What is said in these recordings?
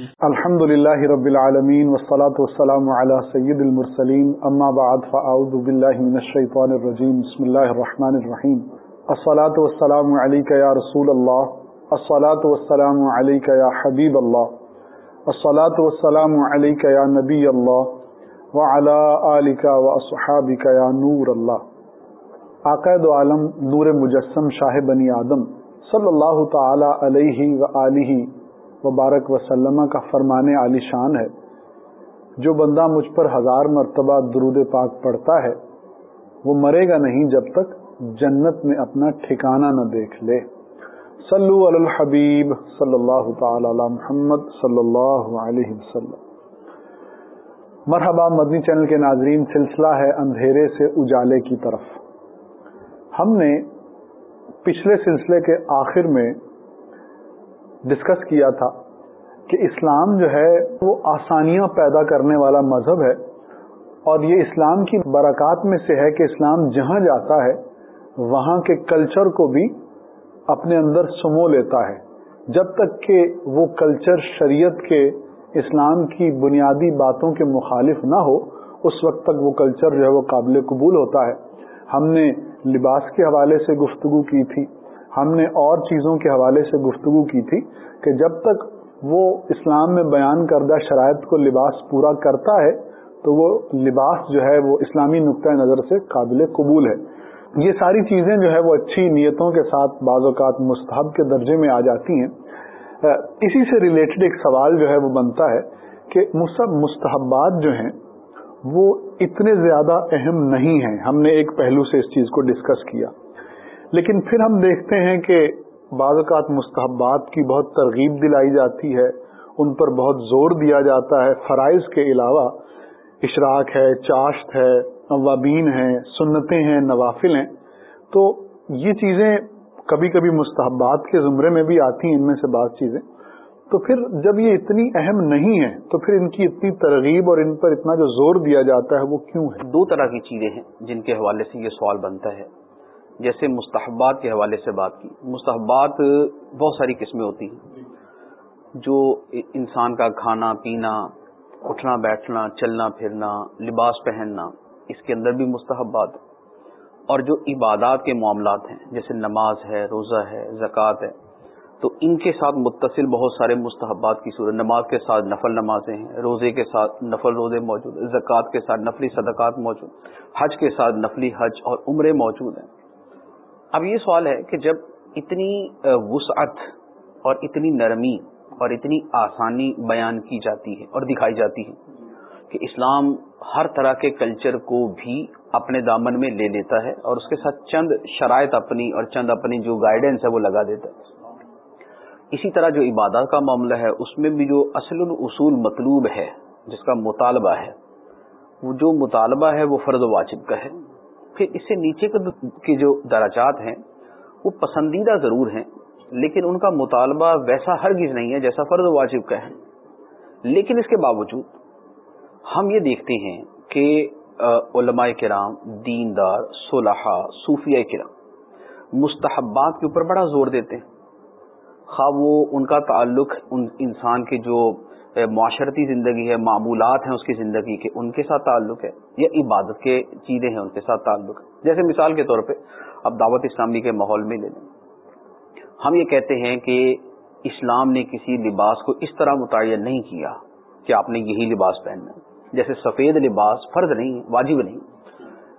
الحمد لله رب العالمين والصلاة والسلام على سيد المرسلين أما بعد فأعوذ بالله من الشيطان الرجيم بسم الله الرحمن الرحيم الصلاة والسلام عليك يا رسول الله الصلاة والسلام عليك يا حبيب الله الصلاة والسلام عليك يا نبي الله وعلى آلك وأصحابك يا نور الله عقائد عالم نور مجسم شاہ بنی آدم. صلی اللہ تعالی علیہ وآلہ وبارک وسلم کا فرمان علی شان ہے۔ جو بندہ مجھ پر ہزار مرتبہ درود پاک پڑھتا ہے، وہ مرے گا نہیں جب تک جنت میں اپنا ٹھکانہ نہ دیکھ لے۔ صلو علی الحبیب صلی اللہ تعالی علی محمد صلی اللہ علیہ وسلم۔ مرحبا، مدنی چینل کے ناظرین، سلسلہ ہے اندھیرے سے اجالے کی طرف۔ ہم نے پچھلے سلسلے کے آخر میں ڈسکس کیا تھا کہ اسلام جو ہے وہ آسانیاں پیدا کرنے والا مذہب ہے اور یہ اسلام کی برکات میں سے ہے کہ اسلام جہاں جاتا ہے، وہاں کے کلچر کو بھی اپنے اندر سمو لیتا ہے۔ جب تک کہ وہ کلچر شریعت کے اسلام کی بنیادی باتوں کے مخالف نہ ہو، اس وقت تک وہ کلچر جو ہے وہ قابل قبول ہوتا ہے۔ ہم نے لباس کے حوالے سے گفتگو کی تھی۔ ہم نے اور چیزوں کے حوالے سے گفتگو کی تھی کہ جب تک وہ اسلام میں بیان کردہ شرائط کو لباس پورا کرتا ہے، تو وہ لباس جو ہے وہ اسلامی نقطۂ نظر سے قابل قبول ہے۔ یہ ساری چیزیں جو ہے وہ اچھی نیتوں کے ساتھ بعض اوقات مستحب کے درجے میں آ جاتی ہیں۔ اسی سے ریلیٹڈ ایک سوال جو ہے وہ بنتا ہے کہ مصب مستحبات جو ہیں، وہ اتنے زیادہ اہم نہیں ہیں۔ ہم نے ایک پہلو سے اس چیز کو ڈسکس کیا۔ لیکن پھر ہم دیکھتے ہیں کہ بعض اوقات مستحبات کی بہت ترغیب دلائی جاتی ہے، ان پر بہت زور دیا جاتا ہے۔ فرائض کے علاوہ اشراق ہے، چاشت ہے اوابین ہیں، سنتیں ہیں، نوافل ہیں۔ تو یہ چیزیں کبھی کبھی مستحبات کے زمرے میں بھی آتی ہیں، ان میں سے بعض چیزیں۔ تو پھر جب یہ اتنی اہم نہیں ہے تو پھر ان کی اتنی ترغیب اور ان پر اتنا جو زور دیا جاتا ہے، وہ کیوں ہے؟ دو طرح کی چیزیں ہیں جن کے حوالے سے یہ سوال بنتا ہے۔ جیسے مستحبات کے حوالے سے بات کی۔ مستحبات بہت ساری قسمیں ہوتی ہیں۔ جو انسان کا کھانا، پینا، اٹھنا، بیٹھنا، چلنا، پھرنا، لباس پہننا، اس کے اندر بھی مستحبات اور جو عبادات کے معاملات ہیں، جیسے نماز ہے، روزہ ہے، زکوٰۃ ہے، تو ان کے ساتھ متصل بہت سارے مستحبات کی صورت، نماز کے ساتھ نفل نمازیں ہیں، روزے کے ساتھ نفل روزے موجود ہیں، زکوٰۃ کے ساتھ نفلی صدقات موجود حج کے ساتھ نفلی حج اور عمرے موجود ہیں۔ اب یہ سوال ہے کہ جب اتنی وسعت اور اتنی نرمی اور اتنی آسانی بیان کی جاتی ہے اور دکھائی جاتی ہے کہ اسلام ہر طرح کے کلچر کو بھی اپنے دامن میں لے لیتا ہے اور اس کے ساتھ چند شرائط اپنی اور چند اپنی جو گائیڈنس ہے وہ لگا دیتا ہے۔ اسی طرح جو عبادت کا معاملہ ہے، اس میں بھی جو اصل اصول مطلوب ہے، جس کا مطالبہ ہے، وہ جو مطالبہ ہے وہ فرض و واجب کا ہے۔ پھر اس سے نیچے کے جو دراجات ہیں، وہ پسندیدہ ضرور ہیں، لیکن ان کا مطالبہ ویسا ہرگز نہیں ہے جیسا فرض واجب کا ہے۔ لیکن اس کے باوجود، ہم یہ دیکھتے ہیں کہ علماء کرام، دیندار صلحہ صوفیہ کرام مستحبات کے اوپر بڑا زور دیتے ہیں۔ خواب وہ ان کا تعلق ان انسان کے جو معاشرتی زندگی ہے، معمولات ہیں اس کی زندگی کے، ان کے ساتھ تعلق ہے یا عبادت کے چیزیں ہیں ان کے ساتھ تعلق ہے۔ جیسے مثال کے طور پہ اب دعوت اسلامی کے ماحول میں لے لیں۔ ہم یہ کہتے ہیں کہ اسلام نے کسی لباس کو اس طرح متعین نہیں کیا کہ آپ نے یہی لباس پہننا جیسے سفید لباس فرض نہیں، واجب نہیں۔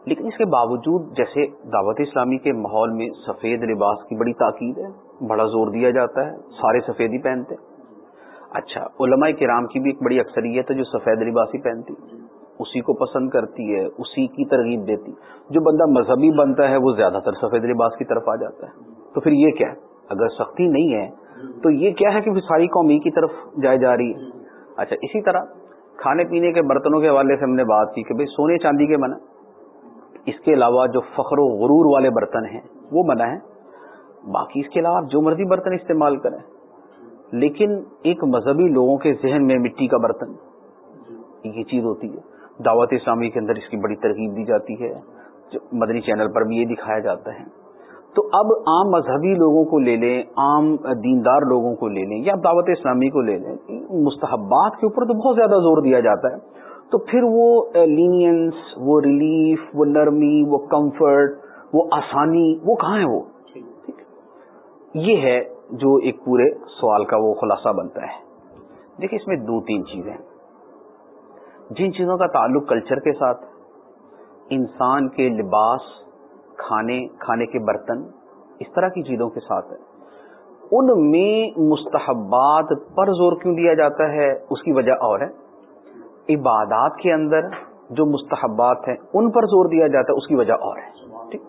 لیکن اس کے باوجود جیسے دعوت اسلامی کے ماحول میں سفید لباس کی بڑی تاکید ہے، بڑا زور دیا جاتا ہے، سارے سفید ہی پہنتے اچھا علماء کرام کی بھی ایک بڑی اکثریت ہے جو سفید لباسی پہنتی، اسی کو پسند کرتی ہے، اسی کی ترغیب دیتی۔ جو بندہ مذہبی بنتا ہے، وہ زیادہ تر سفید لباس کی طرف آ جاتا ہے۔ تو پھر یہ کیا ہے؟ اگر سختی نہیں ہے، تو یہ کیا ہے کہ پھر ساری قومی کی طرف جائے جا رہی ہے۔ اچھا اسی طرح کھانے پینے کے برتنوں کے حوالے سے ہم نے بات کی کہ بھائی سونے چاندی کے منع۔ اس کے علاوہ جو فخر و غرور والے برتن ہیں، وہ منع ہیں۔ باقی اس کے علاوہ آپ جو مرضی برتن استعمال کریں۔ لیکن ایک مذہبی لوگوں کے ذہن میں مٹی کا برتن یہ چیز ہوتی ہے۔ دعوت اسلامی کے اندر اس کی بڑی ترغیب دی جاتی ہے۔ مدنی چینل پر بھی یہ دکھایا جاتا ہے۔ تو اب عام مذہبی لوگوں کو لے لیں عام دیندار لوگوں کو لے لیں یا دعوت اسلامی کو لے لیں مستحبات کے اوپر تو بہت زیادہ زور دیا جاتا ہے۔ تو پھر وہ لینینس وہ ریلیف وہ نرمی وہ کمفرٹ وہ آسانی وہ کہاں ہے وہ؟ یہ ہے جو ایک پورے سوال کا وہ خلاصہ بنتا ہے۔ دیکھیں اس میں دو تین چیزیں۔ جن چیزوں کا تعلق کلچر کے ساتھ، انسان کے لباس، کھانے کھانے کے برتن، اس طرح کی چیزوں کے ساتھ۔ ہے ان میں مستحبات پر زور کیوں دیا جاتا ہے؟ اس کی وجہ اور ہے۔ عبادات کے اندر جو مستحبات ہیں، ان پر زور دیا جاتا ہے، اس کی وجہ اور ہے۔ ٹھیک۔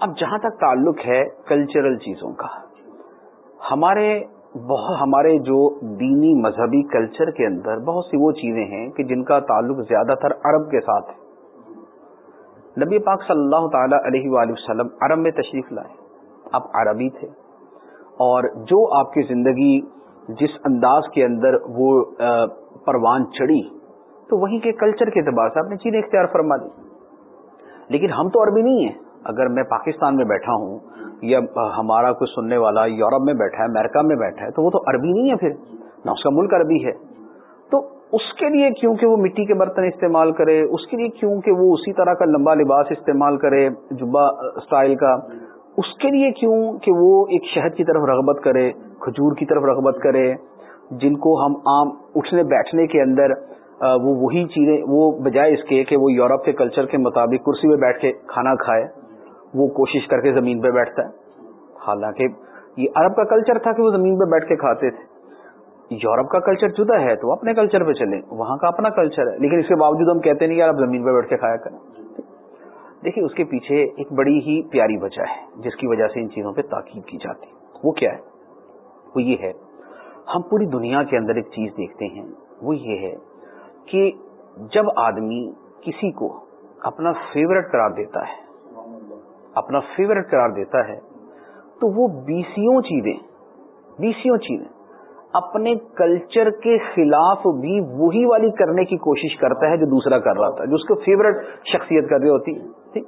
اب جہاں تک تعلق ہے کلچرل چیزوں کا ہمارے بہت ہمارے جو دینی مذہبی کلچر کے اندر بہت سی وہ چیزیں ہیں کہ جن کا تعلق زیادہ تر عرب کے ساتھ ہے۔ نبی پاک صلی اللہ تعالی علیہ وآلہ وسلم عرب میں تشریف لائے۔ آپ عربی تھے۔ اور جو آپ کی زندگی جس انداز کے اندر وہ پروان چڑھی، تو وہیں کے کلچر کے اعتبار سے آپ نے چیزیں اختیار فرما دی۔ لیکن ہم تو عربی نہیں ہیں۔ اگر میں پاکستان میں بیٹھا ہوں یا ہمارا کوئی سننے والا یورپ میں بیٹھا ہے، امریکہ میں بیٹھا ہے، تو وہ تو عربی نہیں ہے پھر، نہ اس کا ملک عربی ہے۔ تو اس کے لیے کیوں کہ وہ مٹی کے برتن استعمال کرے؟ اس کے لیے کیوں کہ وہ اسی طرح کا لمبا لباس استعمال کرے جبا اسٹائل کا؟ اس کے لیے کیوں کہ وہ ایک شہد کی طرف رغبت کرے، کھجور کی طرف رغبت کرے؟ جن کو ہم عام اٹھنے بیٹھنے کے اندر وہ وہی چیزیں، وہ بجائے اس کے کہ وہ یورپ کے کلچر کے مطابق کرسی پہ بیٹھ کے کھانا کھائے۔ وہ کوشش کر کے زمین پہ بیٹھتا ہے۔ حالانکہ یہ عرب کا کلچر تھا کہ وہ زمین پہ بیٹھ کے کھاتے تھے۔ یورپ کا کلچر جدا ہے تو اپنے کلچر پہ چلیں۔ وہاں کا اپنا کلچر ہے۔ لیکن اس کے باوجود ہم کہتے نہیں یار آپ زمین پہ بیٹھ کے کھایا کریں۔ دیکھیے، اس کے پیچھے ایک بڑی ہی پیاری وجہ ہے، جس کی وجہ سے ان چیزوں پہ تاکید کی جاتی وہ کیا ہے؟ وہ یہ ہے، ہم پوری دنیا کے اندر ایک چیز دیکھتے ہیں۔ وہ یہ ہے کہ جب آدمی کسی کو اپنا فیورٹ قرار دیتا ہے اپنا فیورٹ قرار دیتا ہے، تو وہ بیسیوں چیزیں بیسیوں چیزیں اپنے کلچر کے خلاف بھی وہی والی کرنے کی کوشش کرتا ہے جو دوسرا کر رہا تھا، جو اس کو فیورٹ شخصیت کر رہی ہوتی۔ ٹھیک؟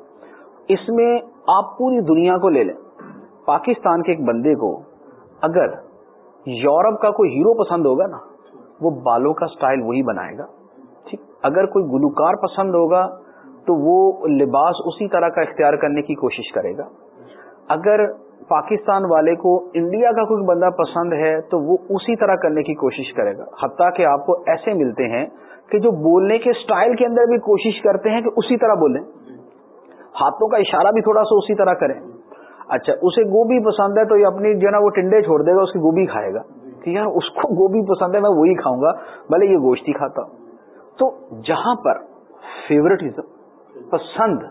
اس میں آپ پوری دنیا کو لے لیں۔ پاکستان کے ایک بندے کو اگر یورپ کا کوئی ہیرو پسند ہوگا نا، وہ بالوں کا سٹائل وہی بنائے گا۔ ٹھیک؟ اگر کوئی گلوکار پسند ہوگا تو وہ لباس اسی طرح کا اختیار کرنے کی کوشش کرے گا۔ اگر پاکستان والے کو انڈیا کا کوئی بندہ پسند ہے تو وہ اسی طرح کرنے کی کوشش کرے گا۔ حتیٰ کہ آپ کو ایسے ملتے ہیں کہ جو بولنے کے سٹائل کے اندر بھی کوشش کرتے ہیں کہ اسی طرح بولیں۔ ہاتھوں کا اشارہ بھی تھوڑا سا اسی طرح کریں۔ اچھا اسے گوبھی پسند ہے تو یہ اپنی جو ہے نا وہ ٹنڈے چھوڑ دے گا، اس کی گوبھی کھائے گا۔ کہ یار، اس کو گوبھی پسند ہے، میں وہی کھاؤں گا، بھلے یہ گوشت ہی کھاتا۔ تو جہاں پر فیورٹزم پسند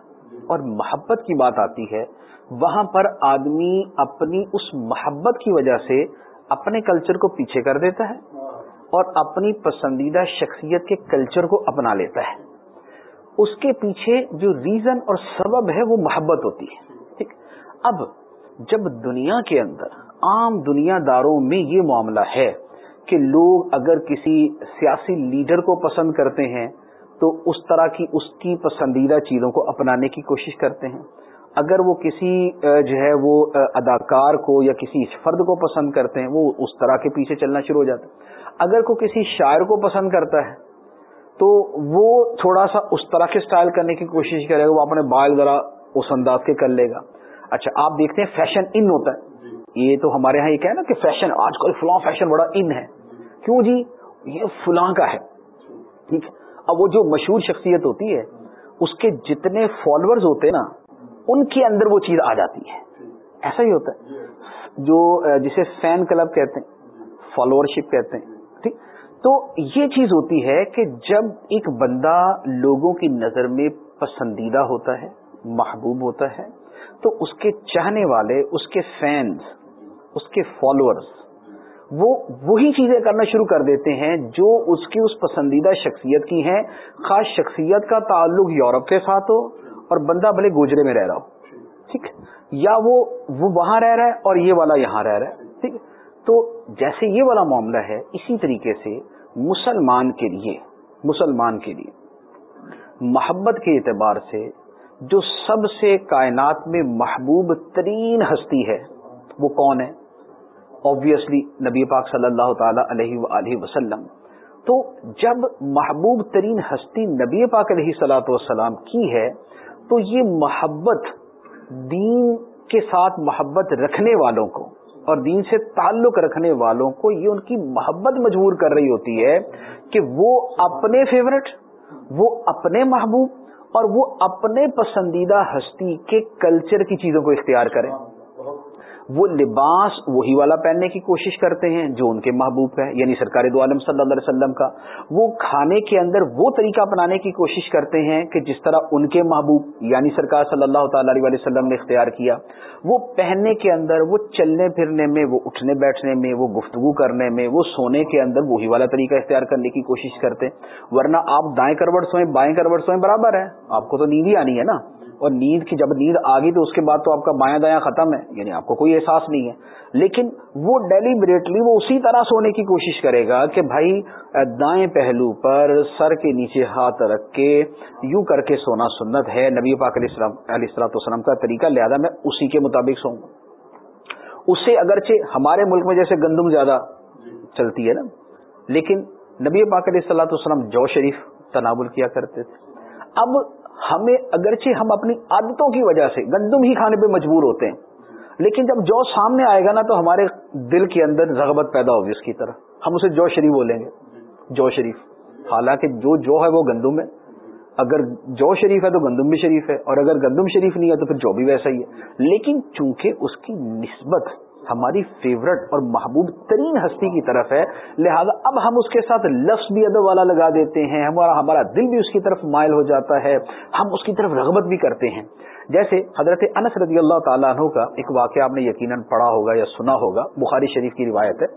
اور محبت کی بات آتی ہے، وہاں پر آدمی اپنی اس محبت کی وجہ سے اپنے کلچر کو پیچھے کر دیتا ہے اور اپنی پسندیدہ شخصیت کے کلچر کو اپنا لیتا ہے۔ اس کے پیچھے جو ریزن اور سبب ہے وہ محبت ہوتی ہے۔ ٹھیک۔ اب جب دنیا کے اندر عام دنیا داروں میں یہ معاملہ ہے کہ لوگ اگر کسی سیاسی لیڈر کو پسند کرتے ہیں تو اس طرح کی اس کی پسندیدہ چیزوں کو اپنانے کی کوشش کرتے ہیں۔ اگر وہ کسی جو ہے وہ اداکار کو یا کسی فرد کو پسند کرتے ہیں وہ اس طرح کے پیچھے چلنا شروع ہو جاتا ہے اگر کوئی کسی شاعر کو پسند کرتا ہے تو وہ تھوڑا سا اس طرح کے سٹائل کرنے کی کوشش کرے گا وہ اپنے بال ذرا اس انداز کے کر لے گا۔ اچھا آپ دیکھتے ہیں فیشن ان ہوتا ہے۔ یہ تو ہمارے یہاں یہ کہ نا کہ فیشن آج کل فلاں فیشن بڑا ان ہے۔ کیوں جی؟ یہ فلاں کا ہے۔ ٹھیک اب وہ جو مشہور شخصیت ہوتی ہے، اس کے جتنے فالوورز ہوتے ہیں نا، ان کے اندر وہ چیز آ جاتی ہے۔ ایسا ہی ہوتا ہے۔ جو، جسے فین کلب کہتے ہیں فالوور شپ کہتے ہیں، ٹھیک۔ تو یہ چیز ہوتی ہے کہ جب ایک بندہ لوگوں کی نظر میں پسندیدہ ہوتا ہے، محبوب ہوتا ہے، تو اس کے چاہنے والے، اس کے فینز اس کے فالوورز وہ وہی چیزیں کرنا شروع کر دیتے ہیں جو اس کی اس پسندیدہ شخصیت کی ہیں۔ خاص شخصیت کا تعلق یورپ کے ساتھ ہو اور بندہ بھلے گوجرے میں رہ رہا ہو۔ ٹھیک؟ یا وہ وہ وہاں رہ رہا ہے اور یہ والا یہاں رہ رہا ہے۔ ٹھیک؟ تو جیسے یہ والا معاملہ ہے، اسی طریقے سے مسلمان کے لیے، مسلمان کے لیے محبت کے اعتبار سے جو سب سے کائنات میں محبوب ترین ہستی ہے، وہ کون ہے؟ آبویسلی نبی پاک صلی اللہ تعالی علیہ وآلہ وسلم۔ تو جب محبوب ترین ہستی نبی پاک علیہ سلاۃ والسلام کی ہے، تو یہ محبت دین کے ساتھ محبت رکھنے والوں کو اور دین سے تعلق رکھنے والوں کو یہ ان کی محبت مجبور کر رہی ہوتی ہے کہ وہ اپنے فیورٹ وہ اپنے محبوب اور وہ اپنے پسندیدہ ہستی کے کلچر کی چیزوں کو اختیار کریں۔ وہ لباس وہی والا پہننے کی کوشش کرتے ہیں جو ان کے محبوب ہے یعنی سرکار دو عالم صلی اللہ علیہ وسلم کا۔ وہ کھانے کے اندر وہ طریقہ اپنانے کی کوشش کرتے ہیں کہ جس طرح ان کے محبوب یعنی سرکار صلی اللہ تعالی علیہ وسلم نے اختیار کیا، وہ پہننے کے اندر، وہ چلنے پھرنے میں، وہ اٹھنے بیٹھنے میں، وہ گفتگو کرنے میں، وہ سونے کے اندر وہی والا طریقہ اختیار کرنے کی کوشش کرتے۔ ورنہ آپ دائیں کروٹ سوئیں، بائیں کروٹ سوئیں برابر ہے آپ کو تو نیند ہی آنی ہے نا۔ اور نیند کی جب نیند آ گئی تو اس کے بعد تو آپ کا بایاں دایاں ختم ہے یعنی آپ کو کوئی احساس نہیں ہے۔ لیکن وہ ڈیلیبریٹلی وہ اسی طرح سونے کی کوشش کرے گا کہ بھائی دائیں پہلو پر سر کے نیچے ہاتھ رکھ کے یوں کر کے سونا سنت ہے۔ نبی پاک علیہ السلام علیہ السلاۃ والسلام کا طریقہ لہٰذا میں اسی کے مطابق سوؤں اس سے اگرچہ ہمارے ملک میں جیسے گندم زیادہ چلتی ہے نا، لیکن نبی پاک علیہ السلاۃ والسلام جو شریف تناول کیا کرتے تھے۔ اب ہمیں اگرچہ ہم اپنی عادتوں کی وجہ سے گندم ہی کھانے پہ مجبور ہوتے ہیں، لیکن جب جو سامنے آئے گا نا تو ہمارے دل کے اندر رغبت پیدا ہوگی اس کی طرح۔ ہم اسے جو شریف بولیں گے، جو شریف۔ حالانکہ جو جو ہے وہ گندم ہے۔ اگر جو شریف ہے تو گندم بھی شریف ہے، اور اگر گندم شریف نہیں ہے تو پھر جو بھی ویسا ہی ہے۔ لیکن چونکہ اس کی نسبت ہماری فیورٹ اور محبوب ترین ہستی کی طرف ہے۔ لہذا اب ہم اس کے ساتھ لفظ بھی ادب والا لگا دیتے ہیں، ہمارا ہمارا دل بھی اس کی طرف مائل ہو جاتا ہے۔ ہم اس کی طرف رغبت بھی کرتے ہیں۔ جیسے حضرت انس رضی اللہ تعالیٰ عنہ کا ایک واقعہ آپ نے یقیناً پڑھا ہوگا یا سنا ہوگا۔ بخاری شریف کی روایت ہے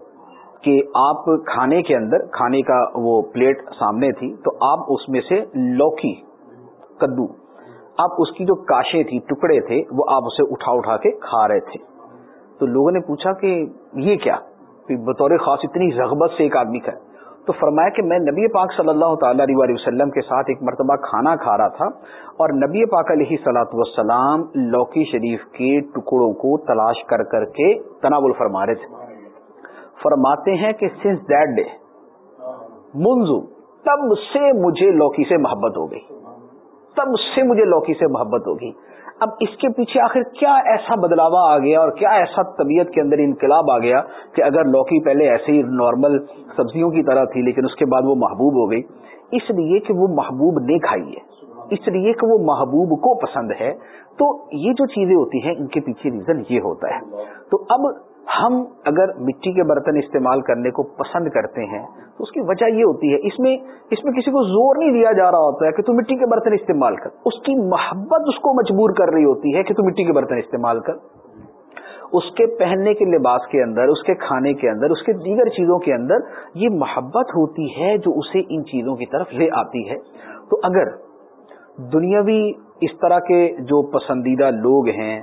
کہ آپ کھانے کے اندر، کھانے کا وہ پلیٹ سامنے تھی، تو آپ اس میں سے لوکی، کدو، آپ اس کی جو کاشیں تھی، ٹکڑے تھے، وہ آپ اسے اٹھا اٹھا کے کھا رہے تھے۔ تو لوگوں نے پوچھا کہ یہ کیا؟ بطور خاص اتنی رغبت سے ایک آدمی کا تو فرمایا کہ میں نبی پاک صلی اللہ تعالی علیہ وسلم کے ساتھ ایک مرتبہ کھانا کھا رہا تھا اور نبی پاک علیہ سلاۃ وسلام لوکی شریف کے ٹکڑوں کو تلاش کر کر کے تناول فرما رہے تھے۔ فرماتے ہیں کہ سنس دیٹ ڈے منزو تب سے مجھے لوکی سے محبت ہو گئی۔ تب سے مجھے لوکی سے محبت ہوگی اب اس کے پیچھے آخر کیا ایسا بدلاوا آ گیا اور کیا ایسا طبیعت کے اندر انقلاب آ گیا کہ اگر لوکی پہلے ایسے ہی نارمل سبزیوں کی طرح تھی لیکن اس کے بعد وہ محبوب ہو گئی؟ اس لیے کہ وہ محبوب نے کھائی ہے۔ اس لیے کہ وہ محبوب کو پسند ہے۔ تو یہ جو چیزیں ہوتی ہیں، ان کے پیچھے ریزن یہ ہوتا ہے۔ تو اب ہم اگر مٹی کے برتن استعمال کرنے کو پسند کرتے ہیں، تو اس کی وجہ یہ ہوتی ہے، اس میں اس میں کسی کو زور نہیں دیا جا رہا ہوتا ہے کہ تو مٹی کے برتن استعمال کر۔ اس کی محبت اس کو مجبور کر رہی ہوتی ہے کہ تو مٹی کے برتن استعمال کر۔ اس کے پہننے کے لباس کے اندر، اس کے کھانے کے اندر، اس کے دیگر چیزوں کے اندر یہ محبت ہوتی ہے جو اسے ان چیزوں کی طرف لے آتی ہے۔ تو اگر دنیاوی اس طرح کے جو پسندیدہ لوگ ہیں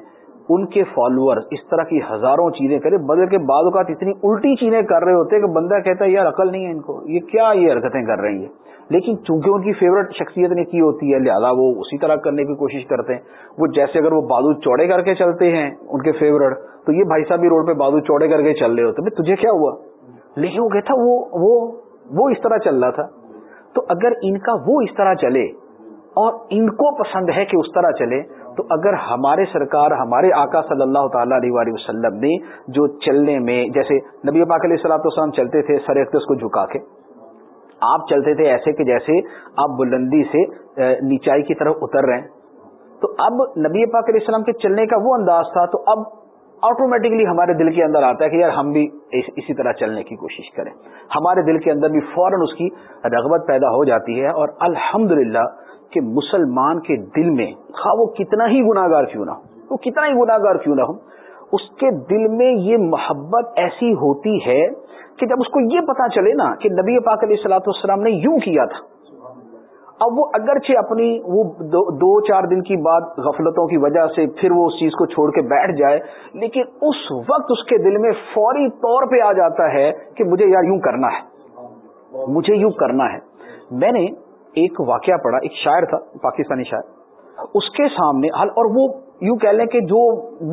ان کے فالوور اس طرح کی ہزاروں چیزیں کرے بدل کے بعد اوقات اتنی الٹی چیزیں کر رہے ہوتے کہ بندہ کہتا ہے، یار، عقل نہیں ہے ان کو۔ یہ کیا یہ حرکتیں کر رہی ہیں؟ لیکن چونکہ ان کی فیورٹ شخصیت نے کی ہوتی ہے، لہذا وہ اسی طرح کرنے کی کوشش کرتے ہیں۔ وہ جیسے اگر وہ بادو چوڑے کر کے چلتے ہیں ان کے فیورٹ تو یہ بھائی صاحب بھی روڈ پہ بادو چوڑے کر کے چل رہے ہوتے ہیں۔ تجھے کیا ہوا؟ لیکن وہ کہتا، وہ وہ وہ اس طرح چل رہا تھا۔ تو اگر ان کا وہ اس طرح چلے اور ان کو پسند ہے کہ اس طرح چلے تو اگر ہمارے سرکار، ہمارے آقا صلی اللہ تعالی علیہ وسلم نے جو چلنے میں، جیسے نبی پاک علیہ السلام السلام چلتے تھے سر اقدس کو جھکا کے، آپ چلتے تھے ایسے کہ جیسے آپ بلندی سے نیچائی کی طرف اتر رہے ہیں۔ تو اب نبی پاک علیہ السلام کے چلنے کا وہ انداز تھا، تو اب آٹومیٹکلی ہمارے دل کے اندر آتا ہے کہ یار ہم بھی اسی طرح چلنے کی کوشش کریں۔ ہمارے دل کے اندر بھی فوراً اس کی رغبت پیدا ہو جاتی ہے اور الحمد کہ مسلمان کے دل میں، خواہ وہ کتنا ہی گناگار کیوں نہ ہو، وہ کتنا ہی گناگار کیوں نہ ہو، اس کے دل میں یہ محبت ایسی ہوتی ہے کہ جب اس کو یہ پتا چلے نا کہ نبی پاک علیہ السلاۃ والسلام نے یوں کیا تھا۔ اب وہ اگرچہ اپنی وہ دو دو چار دن کی بعد غفلتوں کی وجہ سے پھر وہ اس چیز کو چھوڑ کے بیٹھ جائے، لیکن اس وقت اس کے دل میں فوری طور پہ آ جاتا ہے کہ مجھے یار یوں کرنا ہے۔ مجھے یوں کرنا ہے۔ میں نے ایک واقعہ پڑھا، ایک شاعر تھا، پاکستانی شاعر۔ اس کے سامنے، اور وہ یوں کہہ لیں کہ جو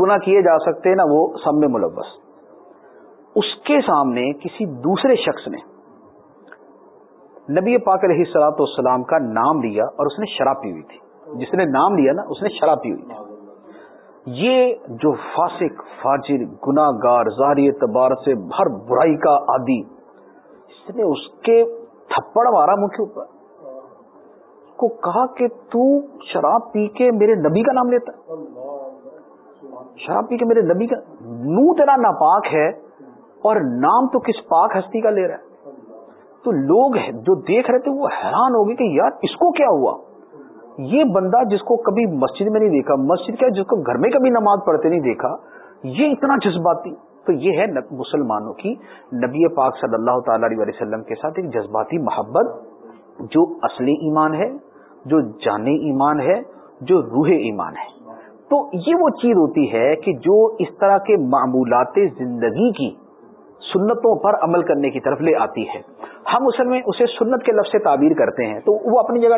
گنا کیے جا سکتے ہیں نا، وہ سب میں ملوث۔ اس کے سامنے کسی دوسرے شخص نے نبی پاک علیہ السلاۃ والسلام کا نام لیا اور اس نے شراب پی ہوئی تھی۔ جس نے نام لیا نا، اس نے شراب پی ہوئی تھی۔ یہ جو فاسق، فاجر گناہ گار ظاہری اعتبار سے ہر برائی کا عادی، اس نے اس کے تھپڑ مارا منہ کے اوپر۔ کو کہا کہ تو شراب پی کے میرے نبی کا نام لیتا۔ شراب پی کے میرے نبی کا، نو تیرا ناپاک ہے اور نام تو کس پاک ہستی کا لے رہا ہے؟ تو لوگ جو دیکھ رہے تھے وہ حیران ہو گئے کہ یار اس کو کیا ہوا؟ یہ بندہ جس کو کبھی مسجد میں نہیں دیکھا، مسجد کیا جس کو گھر میں کبھی نماز پڑھتے نہیں دیکھا، یہ اتنا جذباتی۔ تو یہ ہے مسلمانوں کی نبی پاک صلی اللہ تعالی علیہ وسلم کے ساتھ ایک جذباتی محبت، جو اصلی ایمان ہے، جو جانے ایمان ہے، جو روح ایمان ہے۔ تو یہ وہ چیز ہوتی ہے کہ جو اس طرح کے معمولات زندگی کی سنتوں پر عمل کرنے کی طرف لے آتی ہے۔ ہم اصل میں اسے سنت کے لفظ سے تعبیر کرتے ہیں۔ تو وہ اپنی جگہ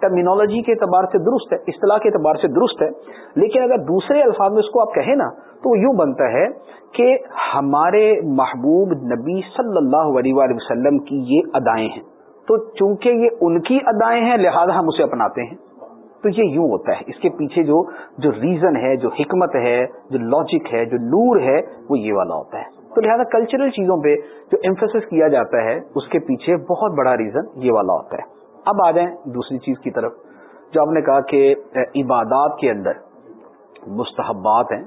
ٹرمینالوجی کے اعتبار سے درست ہے، اصطلاح کے اعتبار سے درست ہے۔ لیکن اگر دوسرے الفاظ میں اس کو آپ کہیں نا، تو وہ یوں بنتا ہے کہ ہمارے محبوب نبی صلی اللہ علیہ وسلم کی یہ ادائیں ہیں۔ تو چونکہ یہ ان کی ادائیں ہیں، لہذا ہم اسے اپناتے ہیں۔ تو یہ یوں ہوتا ہے۔ اس کے پیچھے جو جو ریزن ہے، جو حکمت ہے، جو لاجک ہے، جو نور ہے، وہ یہ والا ہوتا ہے۔ تو لہذا کلچرل چیزوں پہ جو امفسس کیا جاتا ہے، اس کے پیچھے بہت بڑا ریزن یہ والا ہوتا ہے۔ اب آ جائیں دوسری چیز کی طرف۔ جو آپ نے کہا کہ عبادات کے اندر مستحبات ہیں،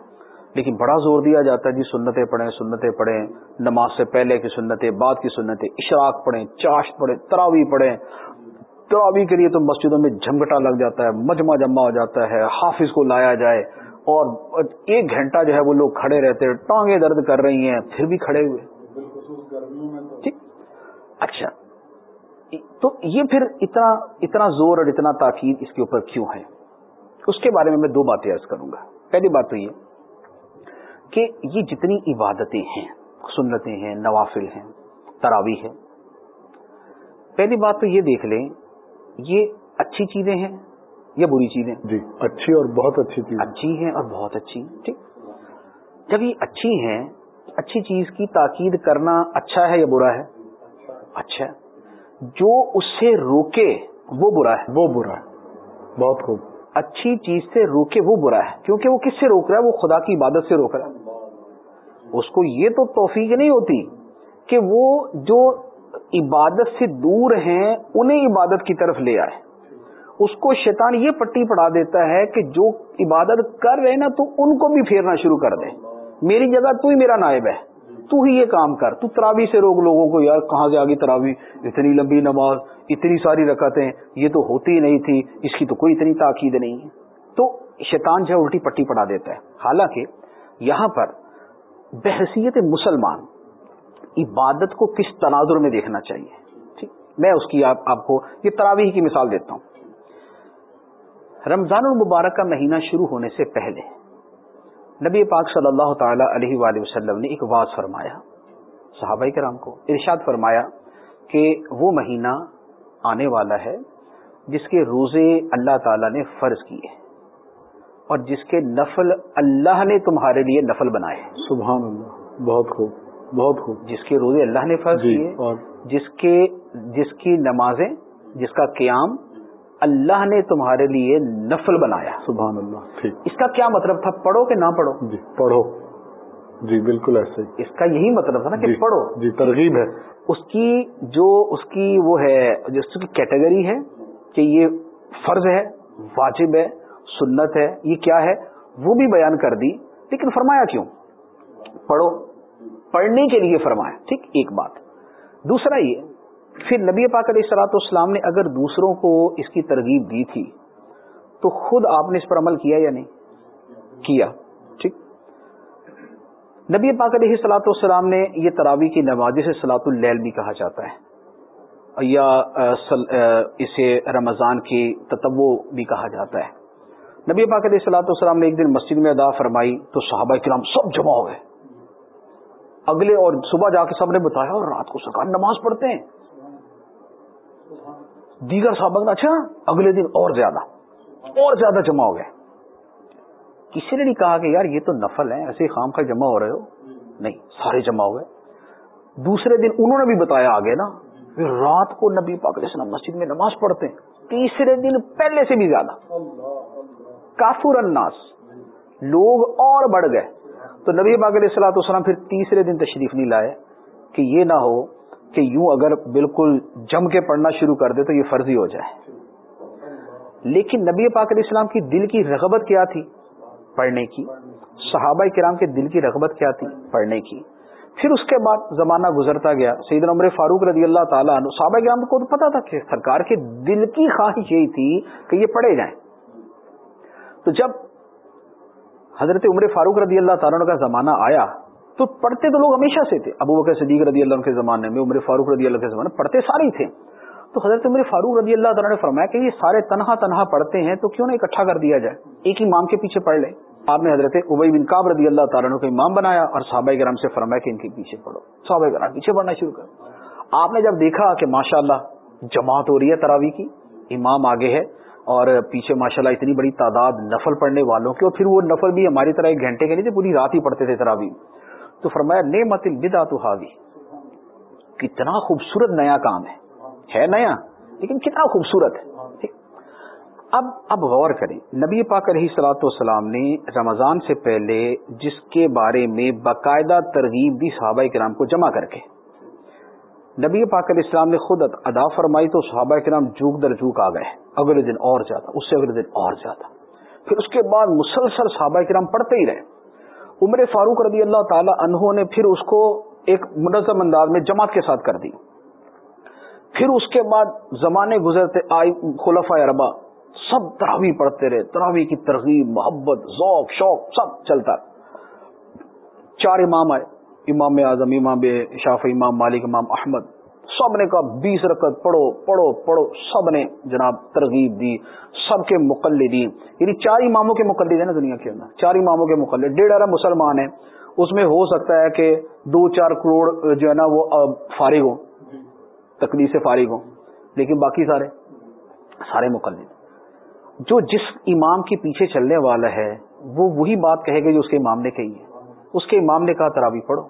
لیکن بڑا زور دیا جاتا ہے جی سنتیں پڑھیں سنتیں پڑھیں، نماز سے پہلے کی سنتیں، بعد کی سنتیں، اشراق پڑھیں چاش پڑھیں تراوی پڑھیں۔ تراوی کے لیے تو مسجدوں میں جھمگٹا لگ جاتا ہے، مجمع جمع ہو جاتا ہے، حافظ کو لایا جائے۔ اور ایک گھنٹہ جو ہے وہ لوگ کھڑے رہتے ٹانگیں درد کر رہی ہیں پھر بھی کھڑے ہوئے۔ ٹھیک۔ اچھا۔ تو یہ پھر اتنا اتنا زور اور اتنا تاکید اس کے اوپر کیوں ہے؟ اس کے بارے میں میں دو باتیں عرض کروں گا۔ پہلی بات تو یہ کہ یہ جتنی عبادتیں ہیں سنتیں ہیں نوافل ہیں تراوی ہے پہلی بات تو یہ دیکھ لیں یہ اچھی چیزیں ہیں۔ یا بری چیزیں۔ جی اچھی اور بہت اچھی چیز۔ اچھی ہیں اور بہت اچھی ٹھیک۔ جب یہ اچھی ہیں اچھی چیز کی تاکید کرنا اچھا ہے یا برا ہے؟ اچھا۔ جو اس سے روکے وہ برا ہے۔ وہ برا ہے۔ بہت خوب۔ اچھی چیز سے روکے وہ برا ہے۔ کیونکہ وہ کس سے روک رہا ہے؟ وہ خدا کی عبادت سے روک رہا ہے۔ اس کو یہ تو توفیق نہیں ہوتی کہ وہ جو عبادت سے دور ہیں انہیں عبادت کی طرف لے آئے۔ اس کو شیطان یہ پٹی پڑا دیتا ہے کہ جو عبادت کر رہے نا، تو ان کو بھی پھیرنا شروع کر دے۔ میری جگہ تو ہی میرا نائب ہے۔ تو ہی یہ کام کر۔ تو تراوی سے روک لوگوں کو، یار کہاں سے آگے تراوی؟ اتنی لمبی نماز، اتنی ساری رکعتیں، یہ تو ہوتی ہی نہیں تھی، اس کی تو کوئی اتنی تاکید نہیں ہے۔ تو شیطان جو ہے الٹی پٹی پڑا دیتا ہے۔ حالانکہ یہاں پر بحثیت مسلمان عبادت کو کس تناظر میں دیکھنا چاہیے؟ ٹھیک، میں اس کی آپ کو یہ تراویح کی مثال دیتا ہوں۔ رمضان المبارک کا مہینہ شروع ہونے سے پہلے نبی پاک صلی اللہ تعالی علیہ وآلہ وسلم نے ایک واض فرمایا صحابہ کرام کو ارشاد فرمایا کہ وہ مہینہ آنے والا ہے جس کے روزے اللہ تعالی نے فرض کیے اور جس کے نفل اللہ نے تمہارے لیے نفل بنائے۔ سبحان اللہ بہت خوب بہت خوب۔ جس کے روزے اللہ نے فرض جی کیے اور جس کے جس کی نمازیں جس کا قیام اللہ نے تمہارے لیے نفل بنایا۔ سبحان اللہ اس کا کیا مطلب تھا؟ پڑھو کہ نہ پڑھو؟ جی پڑھو۔ جی بالکل ایسے اس کا یہی مطلب تھا نا کہ جی پڑھو۔ جی ترغیب ہے۔ اس کی جو اس کی وہ ہے جس کی کیٹیگری ہے کہ یہ فرض ہے واجب ہے سنت ہے یہ کیا ہے وہ بھی بیان کر دی۔ لیکن فرمایا کیوں؟ پڑھو۔ پڑھنے کے لیے فرمایا۔ ٹھیک ایک بات۔ دوسرا یہ پھر نبی پاک علیہ السلاۃ والسلام نے اگر دوسروں کو اس کی ترغیب دی تھی، تو خود آپ نے اس پر عمل کیا یا نہیں؟ کیا، ٹھیک؟ نبی پاک علیہ السلاۃ والسلام نے یہ تراوی کی نماز سے سلاۃ اللیل بھی کہا جاتا ہے۔ یا اسے رمضان کی تتو بھی کہا جاتا ہے۔ نبی پاک علیہ السلاۃ والسلام نے ایک دن مسجد میں ادا فرمائی تو صحابہ کرام سب جمع ہو گئے اگلے اور صبح جا کے سب نے بتایا اور رات کو سرکار نماز پڑھتے ہیں۔ دیگر صحابہ اچھا اگلے دن اور زیادہ اور زیادہ جمع ہو گئے۔ کسی نے نہیں کہا کہ یار یہ تو نفل ہے ایسے خام کا جمع ہو رہے ہو؟ نہیں، سارے جمع ہو گئے۔ دوسرے دن انہوں نے بھی بتایا آگے نا رات کو نبی پاک علیہ السلام مسجد میں نماز پڑھتے ہیں۔ تیسرے دن پہلے سے بھی زیادہ۔ کافر الناس، لوگ اور بڑھ گئے۔ تو نبی پاک علیہ السلاۃ والسلام پھر تیسرے دن تشریف نہیں لائے کہ یہ نہ ہو کہ یوں اگر بالکل جم کے پڑھنا شروع کر دے تو یہ فرضی ہو جائے۔ لیکن نبی پاک علیہ السلام کی دل کی رغبت کیا تھی؟ پڑھنے کی۔ صحابہ کرام کے دل کی رغبت کیا تھی؟ پڑھنے کی۔ پھر اس کے بعد زمانہ گزرتا گیا۔ سعید عمر فاروق رضی اللہ تعالیٰ عنہ، صحابہ کرام کو تو پتا تھا کہ سرکار کے دل کی خواہش یہی تھی کہ یہ پڑھے جائیں۔ تو جب حضرت عمر فاروق رضی اللہ تعالیٰ کا زمانہ آیا تو پڑھتے تو لوگ ہمیشہ سے تھے۔ ابو بکر صدیق رضی اللہ عنہ کے زمانے میں، عمر فاروق رضی اللہ کے زمانے میں پڑھتے سارے ہی تھے۔ تو حضرت عمر فاروق رضی اللہ تعالیٰ نے فرمایا کہ یہ سارے تنہا تنہا پڑھتے ہیں تو کیوں نہ اکٹھا کر دیا جائے؟ ایک ہی مام کے پیچھے پڑھ لیں۔ آپ نے حضرت ابئی بن کاب رضی اللہ تعالیٰ کو امام بنایا اور صحابہ کرام سے فرمایا کہ ان کے پیچھے پڑھو۔ صحابہ کرام پیچھے پڑھنا شروع کر۔ آپ نے جب دیکھا کہ ماشاء اللہ جماعت ہو رہی ہے تراوی کی، امام آگے ہے اور پیچھے ماشاء اللہ اتنی بڑی تعداد نفل پڑھنے والوں کی اور پھر وہ نفل بھی ہماری طرح ایک گھنٹے کے نہیں تھے، پوری رات ہی پڑھتے تھے تراوی تو فرمایا نے مت البدا تو حاوی کتنا خوبصورت نیا کام ہے۔ ہے نیا، لیکن کتنا خوبصورت ہے۔ اب اب غور کریں۔ نبی پاک علیہ سلاۃ والسلام نے رمضان سے پہلے جس کے بارے میں باقاعدہ ترغیب دی صحابہ کرام کو جمع کر کے۔ نبی پاک علیہ السلام نے خود ادا فرمائی تو صحابہ کرام جھوک در جھوک آ گئے۔ اگلے دن اور زیادہ، اس سے اگلے دن اور زیادہ۔ پھر اس کے بعد مسلسل صحابہ کرام پڑھتے ہی رہے۔ عمر فاروق رضی اللہ تعالی انہوں نے پھر اس کو ایک منظم انداز میں جماعت کے ساتھ کر دی۔ پھر اس کے بعد زمانے گزرتے آئی خلفۂ اربا سب تراوی پڑھتے رہے تراوی کی ترغیب، محبت، ذوق، شوق، سب چلتا۔ چار امام آئے، امام اعظم، امام شاف امام مالک، امام احمد۔ سب نے کہا بیس رکعت پڑھو پڑھو پڑھو، سب نے جناب ترغیب دی، سب کے مقلدین یعنی چار اماموں کے مقلد ہیں نا دنیا کے اندر۔ چار اماموں کے مقلد۔ ڈیڑھ ارب مسلمان ہیں۔ اس میں ہو سکتا ہے کہ دو چار کروڑ جو ہے نا وہ فارغ ہوں۔ تکلیف سے فارغ ہوں۔ لیکن باقی سارے سارے مقلد۔ جو جس امام کے پیچھے چلنے والا ہے، وہ وہی بات کہے گا جو اس کے امام نے کہی ہے۔ اس کے امام نے کہا تراوی پڑھو۔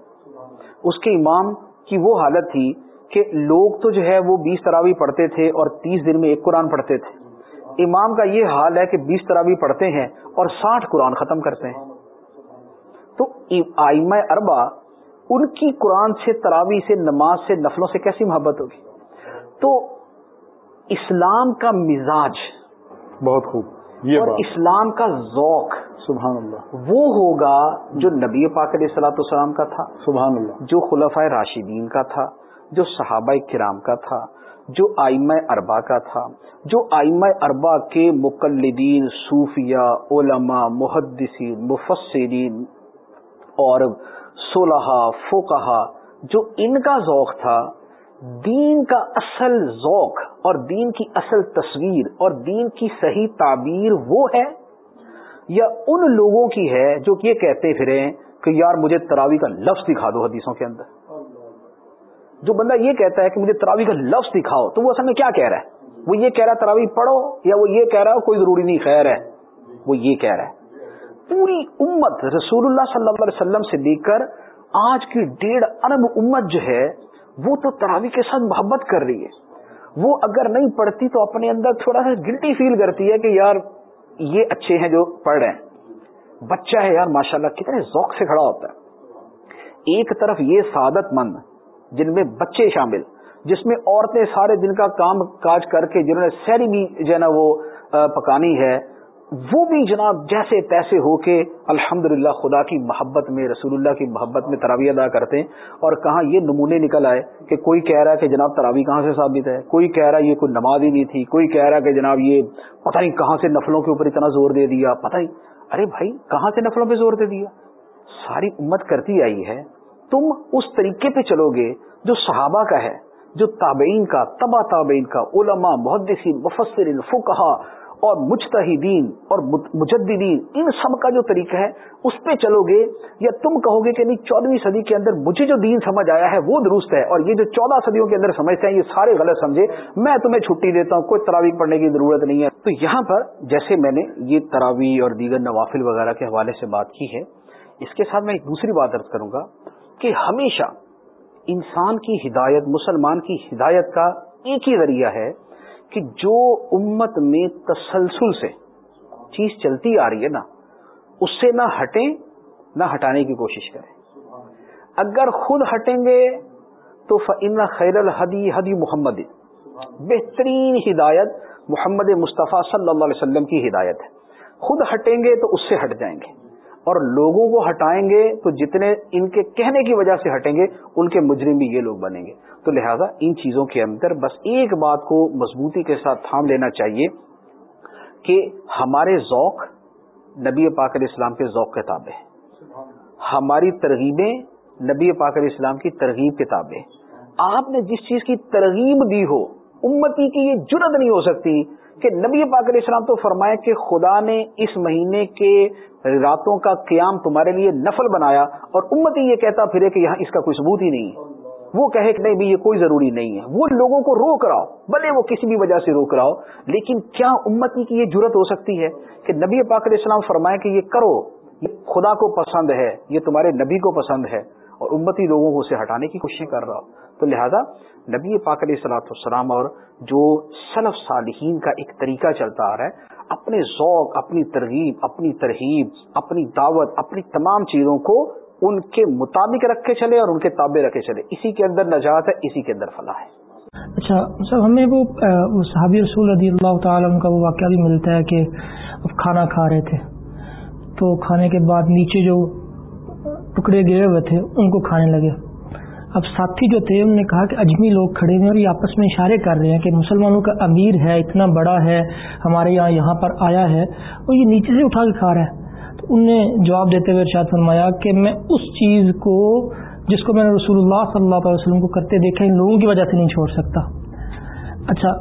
اس کے امام کی وہ حالت تھی کہ لوگ تو جو ہے وہ بیس تراوی پڑھتے تھے اور تیس دن میں ایک قرآن پڑھتے تھے۔ امام کا یہ حال ہے کہ بیس تراوی پڑھتے ہیں اور ساٹھ قرآن ختم کرتے ہیں۔ تو آئمہ اربا ان کی قرآن سے تراوی سے نماز سے نفلوں سے کیسی محبت ہوگی؟ تو اسلام کا مزاج بہت خوب۔ یہ اور بات۔ اسلام کا ذوق سبحان اللہ وہ ہوگا جو نبی پاک علیہ السلاۃ والسلام کا تھا سبحان اللہ جو خلفۂ راشدین کا تھا۔ جو صحابہ کرام کا تھا، جو آئمہ اربا کا تھا، جو آئمہ اربا کے مقلدین صوفیہ علماء، محدثین، مفسرین اور صلحہ فقہا جو ان کا ذوق تھا، دین کا اصل ذوق اور دین کی اصل تصویر اور دین کی صحیح تعبیر وہ ہے یا ان لوگوں کی ہے جو یہ کہتے پھریں کہ یار مجھے تراوی کا لفظ دکھا دو حدیثوں کے اندر؟ جو بندہ یہ کہتا ہے کہ مجھے تراوی کا لفظ دکھاؤ تو وہ اصل میں کیا کہہ رہا ہے؟ وہ یہ کہہ رہا ہے تراوی پڑھو یا وہ یہ کہہ رہا ہے کوئی ضروری نہیں، خیر ہے۔ وہ یہ کہہ رہا ہے۔ پوری امت رسول اللہ صلی اللہ علیہ وسلم سے لے کر آج کی ڈیڑھ ارب امت جو ہے، وہ تو تراوی کے ساتھ محبت کر رہی ہے۔ وہ اگر نہیں پڑھتی تو اپنے اندر تھوڑا سا گلٹی فیل کرتی ہے کہ یار یہ اچھے ہیں جو پڑھ رہے ہیں۔ بچہ ہے یار، ماشاءاللہ کتنے ذوق سے کھڑا ہوتا ہے۔ ایک طرف یہ سعادت مند جن میں بچے شامل، جس میں عورتیں سارے دن کا کام کاج کر کے جنہوں نے سیری بھی جو ہے نا وہ پکانی ہے، وہ بھی جناب جیسے تیسے ہو کے الحمد خدا کی محبت میں، رسول اللہ کی محبت میں تراوی ادا کرتے ہیں اور کہاں یہ نمونے نکل آئے کہ کوئی کہہ رہا ہے کہ جناب تراوی کہاں سے ثابت ہے؟ کوئی کہہ رہا ہے یہ کوئی نماز ہی نہیں تھی، کوئی کہہ رہا ہے کہ جناب یہ پتہ نہیں کہاں سے نفلوں کے اوپر اتنا زور دے دیا، پتہ ہی ارے بھائی، کہاں سے نفلوں پہ زور دے دیا؟ ساری امت کرتی آئی ہے۔ تم اس طریقے پہ چلو گے جو صحابہ کا ہے، جو تابعین کا تبا تابعین کا، علماء، محدثین، مفسرین، فقہا اور مجتہدین اور مجددین، ان سب کا جو طریقہ ہے، اس پہ چلو گے یا تم کہو گے کہ نہیں، چودہویں صدی کے اندر مجھے جو دین سمجھ آیا ہے، وہ درست ہے اور یہ جو چودہ صدیوں کے اندر سمجھتے ہیں، یہ سارے غلط سمجھے، میں تمہیں چھٹی دیتا ہوں، کوئی تراویح پڑھنے کی ضرورت نہیں ہے۔ تو یہاں پر جیسے میں نے یہ تراویح اور دیگر نوافل وغیرہ کے حوالے سے بات کی ہے، اس کے ساتھ میں ایک دوسری بات ارد کروں گا۔ کہ ہمیشہ انسان کی ہدایت، مسلمان کی ہدایت کا ایک ہی ذریعہ ہے کہ جو امت میں تسلسل سے چیز چلتی آ رہی ہے نا، اس سے نہ ہٹیں، نہ ہٹانے کی کوشش کریں۔ اگر خود ہٹیں گے تو فن خیر الحدی حدی محمد۔ بہترین ہدایت محمد مصطفیٰ صلی اللہ علیہ وسلم کی ہدایت ہے۔ خود ہٹیں گے تو اس سے ہٹ جائیں گے۔ اور لوگوں کو ہٹائیں گے تو جتنے ان کے کہنے کی وجہ سے ہٹیں گے، ان کے مجرم بھی یہ لوگ بنیں گے۔ تو لہذا ان چیزوں کے اندر بس ایک بات کو مضبوطی کے ساتھ تھام لینا چاہیے کہ ہمارے ذوق نبی پاک علیہ السلام کے ذوق کتابیں ہماری ترغیبیں نبی پاک علیہ السلام کی ترغیب کتابیں آپ نے جس چیز کی ترغیب دی ہو، امتی کی یہ جرد نہیں ہو سکتی کہ نبی پاک علیہ السلام تو فرمائے کہ خدا نے اس مہینے کے راتوں کا قیام تمہارے لیے نفل بنایا اور امتی یہ کہتا پھرے کہ یہاں اس کا کوئی ثبوت ہی نہیں ہے۔ وہ کہے کہ نہیں بھی یہ کوئی ضروری نہیں ہے۔ وہ لوگوں کو روک رہا ہو، بھلے وہ کسی بھی وجہ سے روک رہا ہو، لیکن کیا امتی کی یہ ضرورت ہو سکتی ہے کہ نبی پاک علیہ السلام فرمائے کہ یہ کرو، یہ خدا کو پسند ہے، یہ تمہارے نبی کو پسند ہے اور امتی لوگوں کو اسے ہٹانے کی کوشش کر رہا ہو۔ تو لہذا نبی پاک علیہ السلاۃ والسلام اور جو سلف صالحین کا ایک طریقہ چلتا آ رہا ہے، اپنے ذوق، اپنی ترغیب اپنی ترغیب اپنی دعوت، اپنی تمام چیزوں کو ان کے مطابق رکھے چلے اور ان کے تابع رکھے چلے۔ اسی کے اندر نجات ہے، اسی کے اندر فلاح ہے۔ اچھا سر، ہمیں وہ صحابی رسول رضی اللہ تعالیٰ کا وہ واقعہ بھی ملتا ہے کہ کھانا کھا رہے تھے۔ تو کھانے کے بعد نیچے جو ٹکڑے گرے ہوئے تھے، ان کو کھانے لگے۔ اب ساتھی جو تھے، انہوں نے کہا کہ اجمی لوگ کھڑے ہوئے اور یہ آپس میں اشارے کر رہے ہیں کہ مسلمانوں کا امیر ہے، اتنا بڑا ہے، ہمارے یہاں یہاں پر آیا ہے، اور یہ نیچے سے اٹھا کے کھا رہا ہے ان نے جواب دیتے ہوئے ارشاد فرمایا کہ میں اس چیز کو، جس کو میں نے رسول اللہ صلی اللہ علیہ وسلم کو کرتے دیکھا، ان لوگوں کی وجہ سے نہیں چھوڑ سکتا۔ اچھا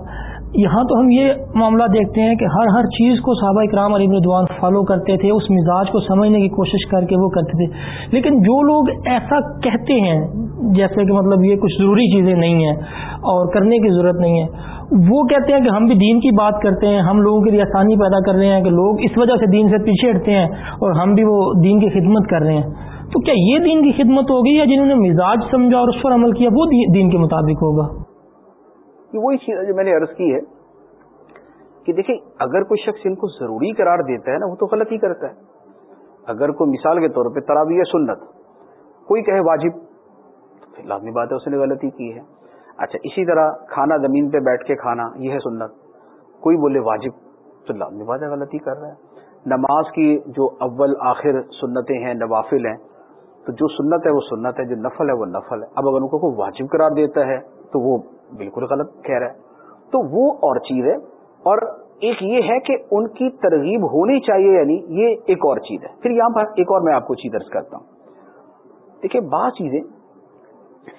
یہاں تو ہم یہ معاملہ دیکھتے ہیں کہ ہر ہر چیز کو صحابہ اکرام علی ردوان فالو کرتے تھے، اس مزاج کو سمجھنے کی کوشش کر کے وہ کرتے تھے۔ لیکن جو لوگ ایسا کہتے ہیں، جیسے کہ مطلب یہ کچھ ضروری چیزیں نہیں ہیں اور کرنے کی ضرورت نہیں ہے، وہ کہتے ہیں کہ ہم بھی دین کی بات کرتے ہیں، ہم لوگوں کے لیے آسانی پیدا کر رہے ہیں کہ لوگ اس وجہ سے دین سے پیچھے ہٹتے ہیں اور ہم بھی وہ دین کی خدمت کر رہے ہیں۔ تو کیا یہ دین کی خدمت ہوگی یا جنہوں نے مزاج سمجھا اور اس پر عمل کیا، وہ دین کے مطابق ہوگا؟ یہ وہی چیز جو میں نے عرض کی ہے کہ دیکھیں، اگر کوئی شخص ان کو ضروری قرار دیتا ہے نا، وہ تو غلط ہی کرتا ہے۔ اگر کوئی مثال کے طور پہ تراویح سنت، کوئی کہے واجب، تو لازمی بات ہے اس نے غلطی کی ہے۔ اچھا اسی طرح کھانا زمین پہ بیٹھ کے کھانا، یہ ہے سنت۔ کوئی بولے واجب، تو لازمی بات ہے غلطی کر رہا ہے۔ نماز کی جو اول، آخر سنتیں ہیں، نوافل ہیں، تو جو سنت ہے وہ سنت ہے، جو نفل ہے وہ نفل ہے۔ اب اگر ان کو کوئی واجب قرار دیتا ہے، تو وہ بالکل غلط کہہ رہا ہے۔ تو وہ اور چیز ہے اور ایک یہ ہے کہ ان کی ترغیب ہونی چاہیے یعنی یہ ایک اور چیز ہے۔ پھر یہاں پر ایک اور میں آپ کو چیز درج کرتا ہوں۔ دیکھیے بعض چیزیں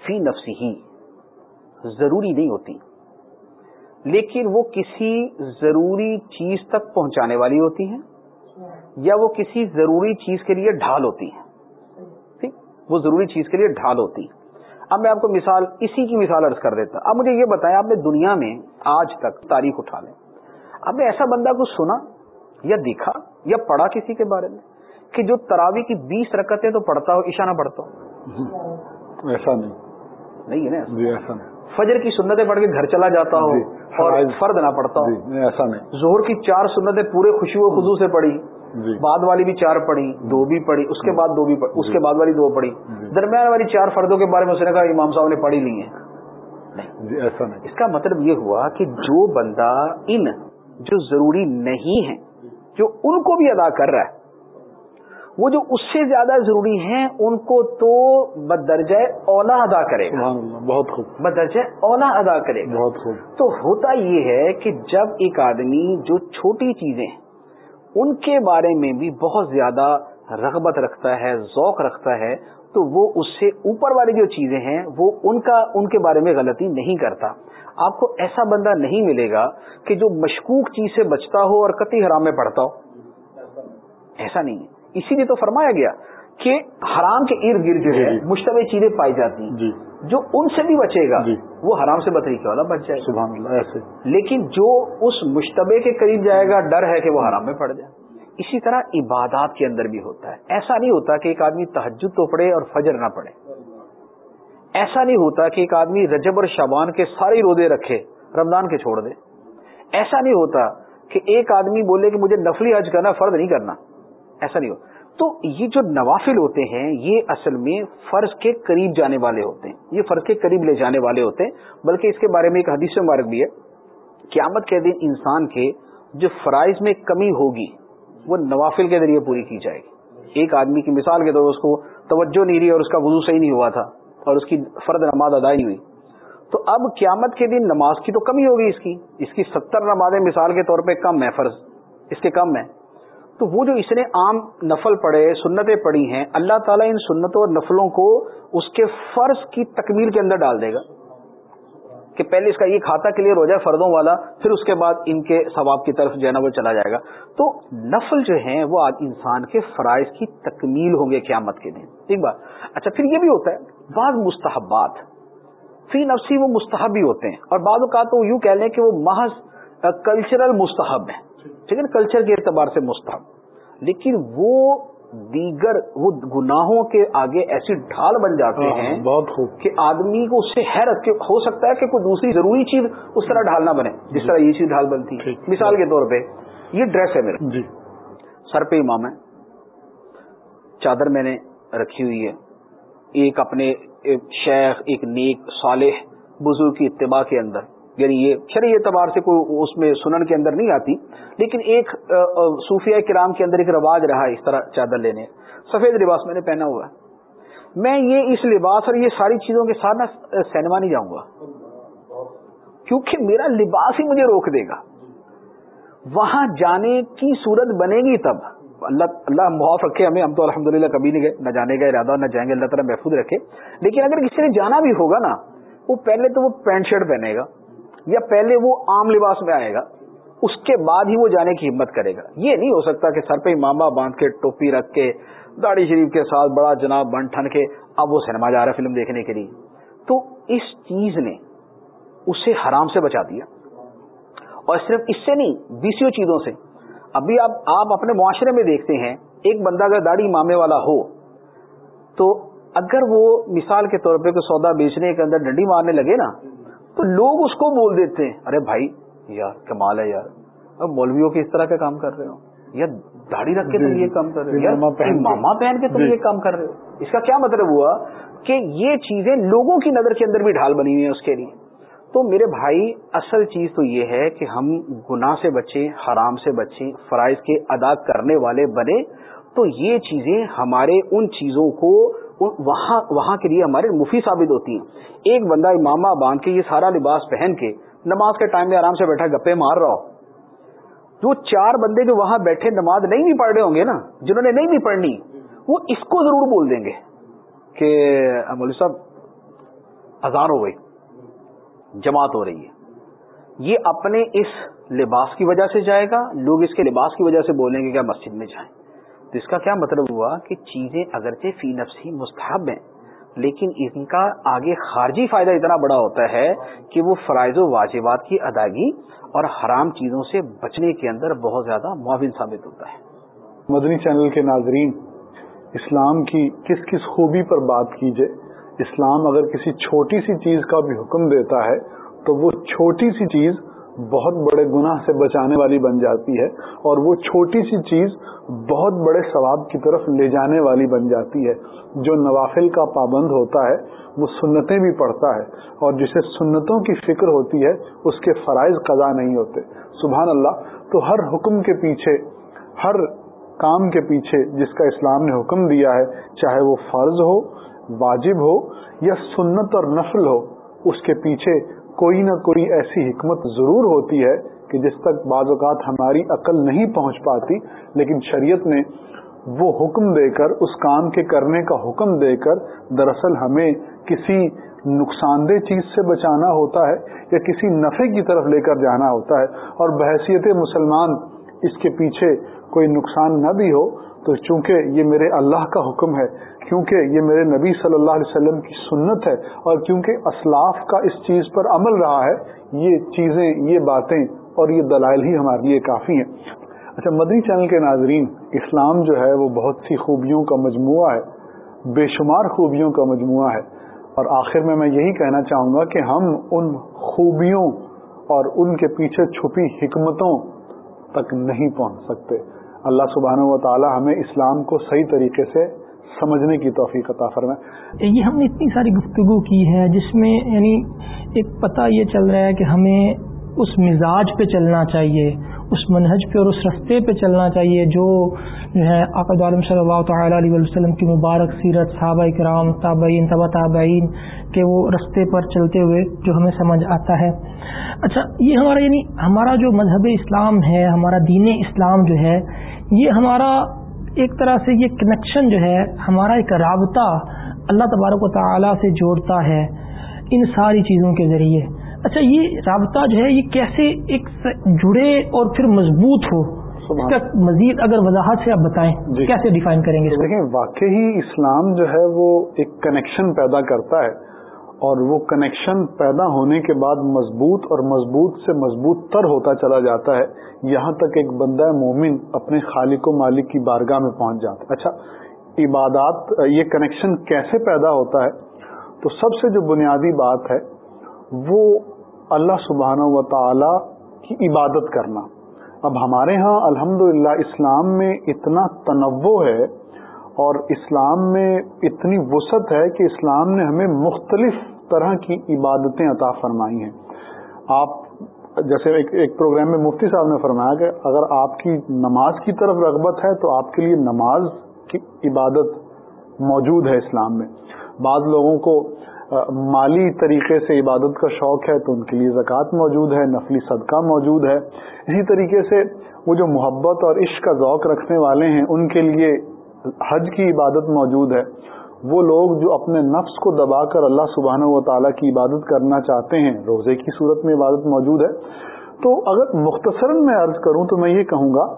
فی نفسی ہی ضروری نہیں ہوتی، لیکن وہ کسی ضروری چیز تک پہنچانے والی ہوتی ہیں یا وہ کسی ضروری چیز کے لیے ڈھال ہوتی ہیں۔ ٹھیک؟ وہ ضروری چیز کے لیے ڈھال ہوتی ہے اب میں آپ کو مثال اسی کی مثال ارض کر دیتا اب مجھے یہ بتائیں آپ نے دنیا میں آج تک تاریخ اٹھا لیں۔ آپ نے ایسا بندہ کو سنا یا دیکھا یا پڑھا کسی کے بارے میں کہ جو تراوی کی بیس رکتیں تو پڑھتا ہو اشانہ پڑھتا ہو؟ ایسا نہیں۔ نہیں ہے نا جی ایسا نہیں۔ فجر کی سنتیں پڑھ کے گھر چلا جاتا ہو جی، اور فرد نہ پڑتا ہو۔ جی ایسا نہیں۔ زہر کی چار سنتیں پورے خوشی و خزو سے پڑھی۔ بعد والی بھی چار پڑھی دو بھی پڑھی اس کے بعد دو بھی پڑھی اس کے بعد والی دو پڑھی۔ جی۔ درمیان والی چار فردوں کے بارے میں اس نے کہا امام صاحب نے پڑھی لی ہیں جی ایسا نہیں۔ اس کا مطلب یہ ہوا کہ جو بندہ ان جو ضروری نہیں ہے جو ان کو بھی ادا کر رہا ہے وہ جو اس سے زیادہ ضروری ہیں ان کو تو بدرجہ اولا ادا کرے گا۔ سبحان اللہ بہت خوب۔ بدرجہ اولا ادا کرے گا۔ بہت خوب۔ تو ہوتا یہ ہے کہ جب ایک آدمی جو چھوٹی چیزیں ہیں ان کے بارے میں بھی بہت زیادہ رغبت رکھتا ہے ذوق رکھتا ہے تو وہ اس سے اوپر والی جو چیزیں ہیں وہ ان کا ان کے بارے میں غلطی نہیں کرتا۔ آپ کو ایسا بندہ نہیں ملے گا کہ جو مشکوک چیز سے بچتا ہو اور قطعی حرام میں پڑتا ہو۔ ایسا نہیں ہے۔ اسی لیے تو فرمایا گیا کہ حرام کے ارد گرد جو ہے مشتبہ چیزیں پائی جاتی ہیں۔ جو ان سے بھی بچے گا وہ حرام سے بطریقے والا بچ جائے سبحان اللہ ایسے۔ لیکن جو اس مشتبے کے قریب جائے گا ڈر ہے کہ وہ حرام میں پڑ جائے۔ اسی طرح عبادات کے اندر بھی ہوتا ہے۔ ایسا نہیں ہوتا کہ ایک آدمی تحجد تو پڑے اور فجر نہ پڑے ایسا نہیں ہوتا کہ ایک آدمی رجب اور شابان کے سارے روزے رکھے رمضان کے چھوڑ دے۔ ایسا نہیں ہوتا کہ ایک آدمی بولے کہ مجھے نفلی حج کرنا فرض نہیں کرنا۔ ایسا نہیں ہوتا تو یہ جو نوافل ہوتے ہیں، یہ اصل میں فرض کے قریب جانے والے ہوتے ہیں۔ یہ فرض کے قریب لے جانے والے ہوتے ہیں۔ بلکہ اس کے بارے میں ایک حدیث مبارک بھی ہے۔ قیامت کے دن انسان کے جو فرائض میں کمی ہوگی، وہ نوافل کے ذریعے پوری کی جائے گی۔ ایک آدمی کی مثال کے طور اس کو توجہ نہیں رہی اور اس کا وضو صحیح نہیں ہوا تھا اور اس کی فرد نماز ادا نہیں ہوئی۔ تو اب قیامت کے دن نماز کی تو کمی ہوگی اس کی۔ اس کی ستر نمازیں مثال کے طور پہ کم ہے فرض۔ اس کے کم ہے تو وہ جو اس نے عام نفل پڑھے، سنتیں پڑھی ہیں، اللہ تعالیٰ ان سنتوں اور نفلوں کو اس کے فرض کی تکمیل کے اندر ڈال دے گا۔ کہ پہلے اس کا یہ کھاتا کلیئر ہو جائے فردوں والا، پھر اس کے بعد ان کے ثواب کی طرف جو ہے نا وہ چلا جائے گا۔ تو نفل جو ہیں، وہ آج انسان کے فرائض کی تکمیل ہوں گے قیامت کے دن۔ ایک بات۔ اچھا پھر یہ بھی ہوتا ہے، بعض مستحبات فی نفسی وہ مستحب بھی ہوتے ہیں۔ اور بعض اوقات تو یوں کہہ لیں کہ وہ محض کلچرل مستحب ہیں۔ ٹھیک ہے نا؟ کلچر کے اعتبار سے مستحب۔ لیکن وہ دیگر وہ گناہوں کے آگے ایسی ڈھال بن جاتے ہیں بہت خوب۔ کہ آدمی کو اس سے حیرت کہ ہو سکتا ہے کہ کوئی دوسری ضروری چیز اس طرح ڈھال نہ بنے جس طرح یہ چیز ڈھال بنتی۔ ہے مثال کے طور پہ یہ ڈریس ہے میرا۔ جی۔ سر پہ امام ہے۔ چادر میں نے رکھی ہوئی ہے۔ ایک اپنے شیخ ایک نیک صالح بزرگ کی اتباع کے اندر۔ یعنی یہ شرعی اعتبار سے کوئی اس میں سنن کے اندر نہیں آتی، لیکن ایک صوفیہ کرام کے اندر ایک رواج رہا اس طرح چادر لینے۔ سفید لباس میں نے پہنا ہوا ہے۔ میں یہ اس لباس اور یہ ساری چیزوں کے ساتھ میں سینما نہیں جاؤں گا۔ کیونکہ میرا لباس ہی مجھے روک دے گا۔ وہاں جانے کی صورت بنے گی تب۔ اللہ اللہ معاف رکھے ہمیں، ہم تو الحمدللہ کبھی نہیں گئے، نہ جانے کا ارادہ، نہ جائیں گے، اللہ تعالیٰ محفوظ رکھے۔ لیکن اگر کسی نے جانا بھی ہوگا نا، وہ پہلے تو وہ پینٹ شرٹ پہنے گا۔ یا پہلے وہ عام لباس میں آئے گا، اس کے بعد ہی وہ جانے کی ہمت کرے گا۔ یہ نہیں ہو سکتا کہ سر پہ ماما باندھ کے، ٹوپی رکھ کے، داڑھی شریف کے ساتھ بڑا جناب بن ٹھن کے اب وہ سنیما جا رہا ہے فلم دیکھنے کے لیے۔ تو اس چیز نے اسے حرام سے بچا دیا۔ اور صرف اس سے نہیں بیسوں چیزوں سے۔ ابھی آپ آپ اپنے معاشرے میں دیکھتے ہیں، ایک بندہ اگر داڑھی مامے والا ہو، تو اگر وہ مثال کے طور پہ کوئی سودا بیچنے کے اندر ڈنڈی مارنے لگے نا تو لوگ اس کو بول دیتے ہیں۔ ارے بھائی یار کمال ہے یار۔ اب مولویوں کے اس طرح کا کام کر رہے ہو۔ یا داڑھی رکھ کے تم جی، یہ کام کر رہے جی، ہو ماما یا پہن کے۔ ماما پہن کے تم جی۔ یہ کام کر رہے ہو۔ اس کا کیا مطلب ہوا کہ یہ چیزیں لوگوں کی نظر کے اندر بھی ڈھال بنی ہوئی ہیں اس کے لیے۔ تو میرے بھائی اصل چیز تو یہ ہے کہ ہم گناہ سے بچیں حرام سے بچیں فرائض کے ادا کرنے والے بنے تو یہ چیزیں ہمارے ان چیزوں کو وہاں وہاں کے لیے ہمارے مفید ثابت ہوتی ہیں۔ ایک بندہ امامہ باندھ کے یہ سارا لباس پہن کے نماز کے ٹائم میں آرام سے بیٹھا گپے مار رہا ہو۔ جو چار بندے جو وہاں بیٹھے نماز نہیں بھی پڑھ رہے ہوں گے نا، جنہوں نے نہیں بھی پڑھنی، وہ اس کو ضرور بول دیں گے کہ مولوی صاحب، اذان ہو گئی، جماعت ہو رہی ہے۔ یہ اپنے اس لباس کی وجہ سے جائے گا، لوگ اس کے لباس کی وجہ سے بولیں گے کیا مسجد میں جائیں۔ تو اس کا کیا مطلب ہوا کہ چیزیں اگرچہ فی نفسی مستحب ہیں، لیکن ان کا آگے خارجی فائدہ اتنا بڑا ہوتا ہے کہ وہ فرائض و واجبات کی ادائیگی اور حرام چیزوں سے بچنے کے اندر بہت زیادہ معاون ثابت ہوتا ہے۔ مدنی چینل کے ناظرین، اسلام کی کس کس خوبی پر بات کیجیے؟ اسلام اگر کسی چھوٹی سی چیز کا بھی حکم دیتا ہے، تو وہ چھوٹی سی چیز بہت بڑے گناہ سے بچانے والی بن جاتی ہے اور وہ چھوٹی سی چیز بہت بڑے ثواب کی طرف لے جانے والی بن جاتی ہے۔ جو نوافل کا پابند ہوتا ہے، وہ سنتیں بھی پڑھتا ہے اور جسے سنتوں کی فکر ہوتی ہے، اس کے فرائض قضا نہیں ہوتے۔ سبحان اللہ، تو ہر حکم کے پیچھے، ہر کام کے پیچھے جس کا اسلام نے حکم دیا ہے، چاہے وہ فرض ہو، واجب ہو یا سنت اور نفل ہو، اس کے پیچھے کوئی نہ کوئی ایسی حکمت ضرور ہوتی ہے کہ جس تک بعض اوقات ہماری عقل نہیں پہنچ پاتی، لیکن شریعت نے وہ حکم دے کر، اس کام کے کرنے کا حکم دے کر، دراصل ہمیں کسی نقصان دہ چیز سے بچانا ہوتا ہے یا کسی نفع کی طرف لے کر جانا ہوتا ہے، اور بحثیت مسلمان اس کے پیچھے کوئی نقصان نہ بھی ہو تو چونکہ یہ میرے اللہ کا حکم ہے، کیونکہ یہ میرے نبی صلی اللہ علیہ وسلم کی سنت ہے اور کیونکہ اسلاف کا اس چیز پر عمل رہا ہے، یہ چیزیں، یہ باتیں اور یہ دلائل ہی ہمارے لیے کافی ہیں۔ اچھا مدنی چینل کے ناظرین، اسلام جو ہے وہ بہت سی خوبیوں کا مجموعہ ہے، بے شمار خوبیوں کا مجموعہ ہے۔ اور آخر میں میں یہی کہنا چاہوں گا کہ ہم ان خوبیوں اور ان کے پیچھے چھپی حکمتوں تک نہیں پہنچ سکتے۔ اللہ سبحانہ و تعالی ہمیں اسلام کو صحیح طریقے سے سمجھنے کی توفیق عطا فرمائے۔ یہ ہم نے اتنی ساری گفتگو کی ہے جس میں یعنی ایک پتہ یہ چل رہا ہے کہ ہمیں اس مزاج پہ چلنا چاہیے، اس منہج پہ اور اس رستے پہ چلنا چاہیے جو جو ہے آقد عالم صلی اللہ تعالیٰ علیہ وسلم کی مبارک سیرت، صحابہ کرام، تابعین، طبع تابعین کے وہ رستے پر چلتے ہوئے جو ہمیں سمجھ آتا ہے۔ اچھا یہ ہمارا یعنی ہمارا جو مذہب اسلام ہے، ہمارا دین اسلام جو ہے، یہ ہمارا ایک طرح سے یہ کنیکشن جو ہے، ہمارا ایک رابطہ اللہ تبارک و تعالیٰ سے جوڑتا ہے ان ساری چیزوں کے ذریعے۔ اچھا یہ رابطہ جو ہے یہ کیسے ایک جڑے اور پھر مضبوط ہو؟ اس کا مزید اگر وضاحت سے آپ بتائیں جی۔ کیسے ڈیفائن کریں گے دیکھیں واقعی اسلام جو ہے وہ ایک کنیکشن پیدا کرتا ہے اور وہ کنیکشن پیدا ہونے کے بعد مضبوط اور مضبوط سے مضبوط تر ہوتا چلا جاتا ہے۔ یہاں تک ایک بندہ مومن اپنے خالق و مالک کی بارگاہ میں پہنچ جاتا ہے۔ اچھا عبادات یہ کنیکشن کیسے پیدا ہوتا ہے؟ تو سب سے جو بنیادی بات ہے وہ اللہ سبحانہ و تعالی کی عبادت کرنا۔ اب ہمارے ہاں الحمد اسلام میں اتنا تنوع ہے اور اسلام میں اتنی وسعت ہے کہ اسلام نے ہمیں مختلف طرح کی عبادتیں عطا فرمائی ہیں۔ آپ جیسے ایک ایک پروگرام میں مفتی صاحب نے فرمایا کہ اگر آپ کی نماز کی طرف رغبت ہے تو آپ کے لیے نماز کی عبادت موجود ہے اسلام میں۔ بعض لوگوں کو مالی طریقے سے عبادت کا شوق ہے تو ان کے لیے زکوٰۃ موجود ہے، نفلی صدقہ موجود ہے۔ اسی طریقے سے وہ جو محبت اور عشق کا ذوق رکھنے والے ہیں، ان کے لیے حج کی عبادت موجود ہے۔ وہ لوگ جو اپنے نفس کو دبا کر اللہ سبحانہ و تعالیٰ کی عبادت کرنا چاہتے ہیں، روزے کی صورت میں عبادت موجود ہے۔ تو اگر مختصراً میں عرض کروں تو میں یہ کہوں گا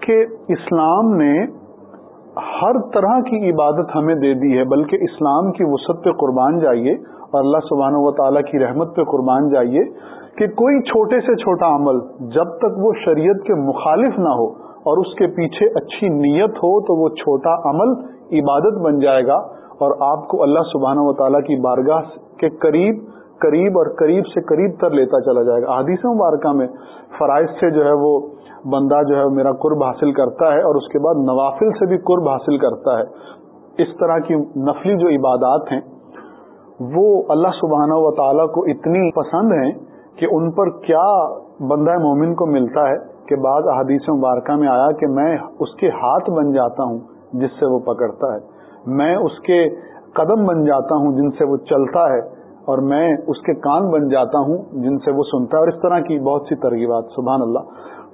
کہ اسلام نے ہر طرح کی عبادت ہمیں دے دی ہے، بلکہ اسلام کی وسعت پہ قربان جائیے اور اللہ سبحانہ و تعالیٰ کی رحمت پہ قربان جائیے کہ کوئی چھوٹے سے چھوٹا عمل جب تک وہ شریعت کے مخالف نہ ہو اور اس کے پیچھے اچھی نیت ہو تو وہ چھوٹا عمل عبادت بن جائے گا اور آپ کو اللہ سبحانہ و تعالیٰ کی بارگاہ کے قریب قریب اور قریب سے قریب تر لیتا چلا جائے گا۔ حادیث مبارکہ میں فرائض سے جو ہے وہ بندہ جو ہے میرا قرب حاصل کرتا ہے اور اس کے بعد نوافل سے بھی قرب حاصل کرتا ہے۔ اس طرح کی نفلی جو عبادات ہیں، وہ اللہ سبحانہ و تعالیٰ کو اتنی پسند ہیں کہ ان پر کیا بندہ مومن کو ملتا ہے کہ بعض احادیث مبارکہ میں آیا کہ میں اس کے ہاتھ بن جاتا ہوں جس سے وہ پکڑتا ہے۔ میں اس کے قدم بن جاتا ہوں جن سے وہ چلتا ہے۔ اور میں اس کے کان بن جاتا ہوں جن سے وہ سنتا ہے اور اس طرح کی بہت سی ترغیبات، سبحان اللہ۔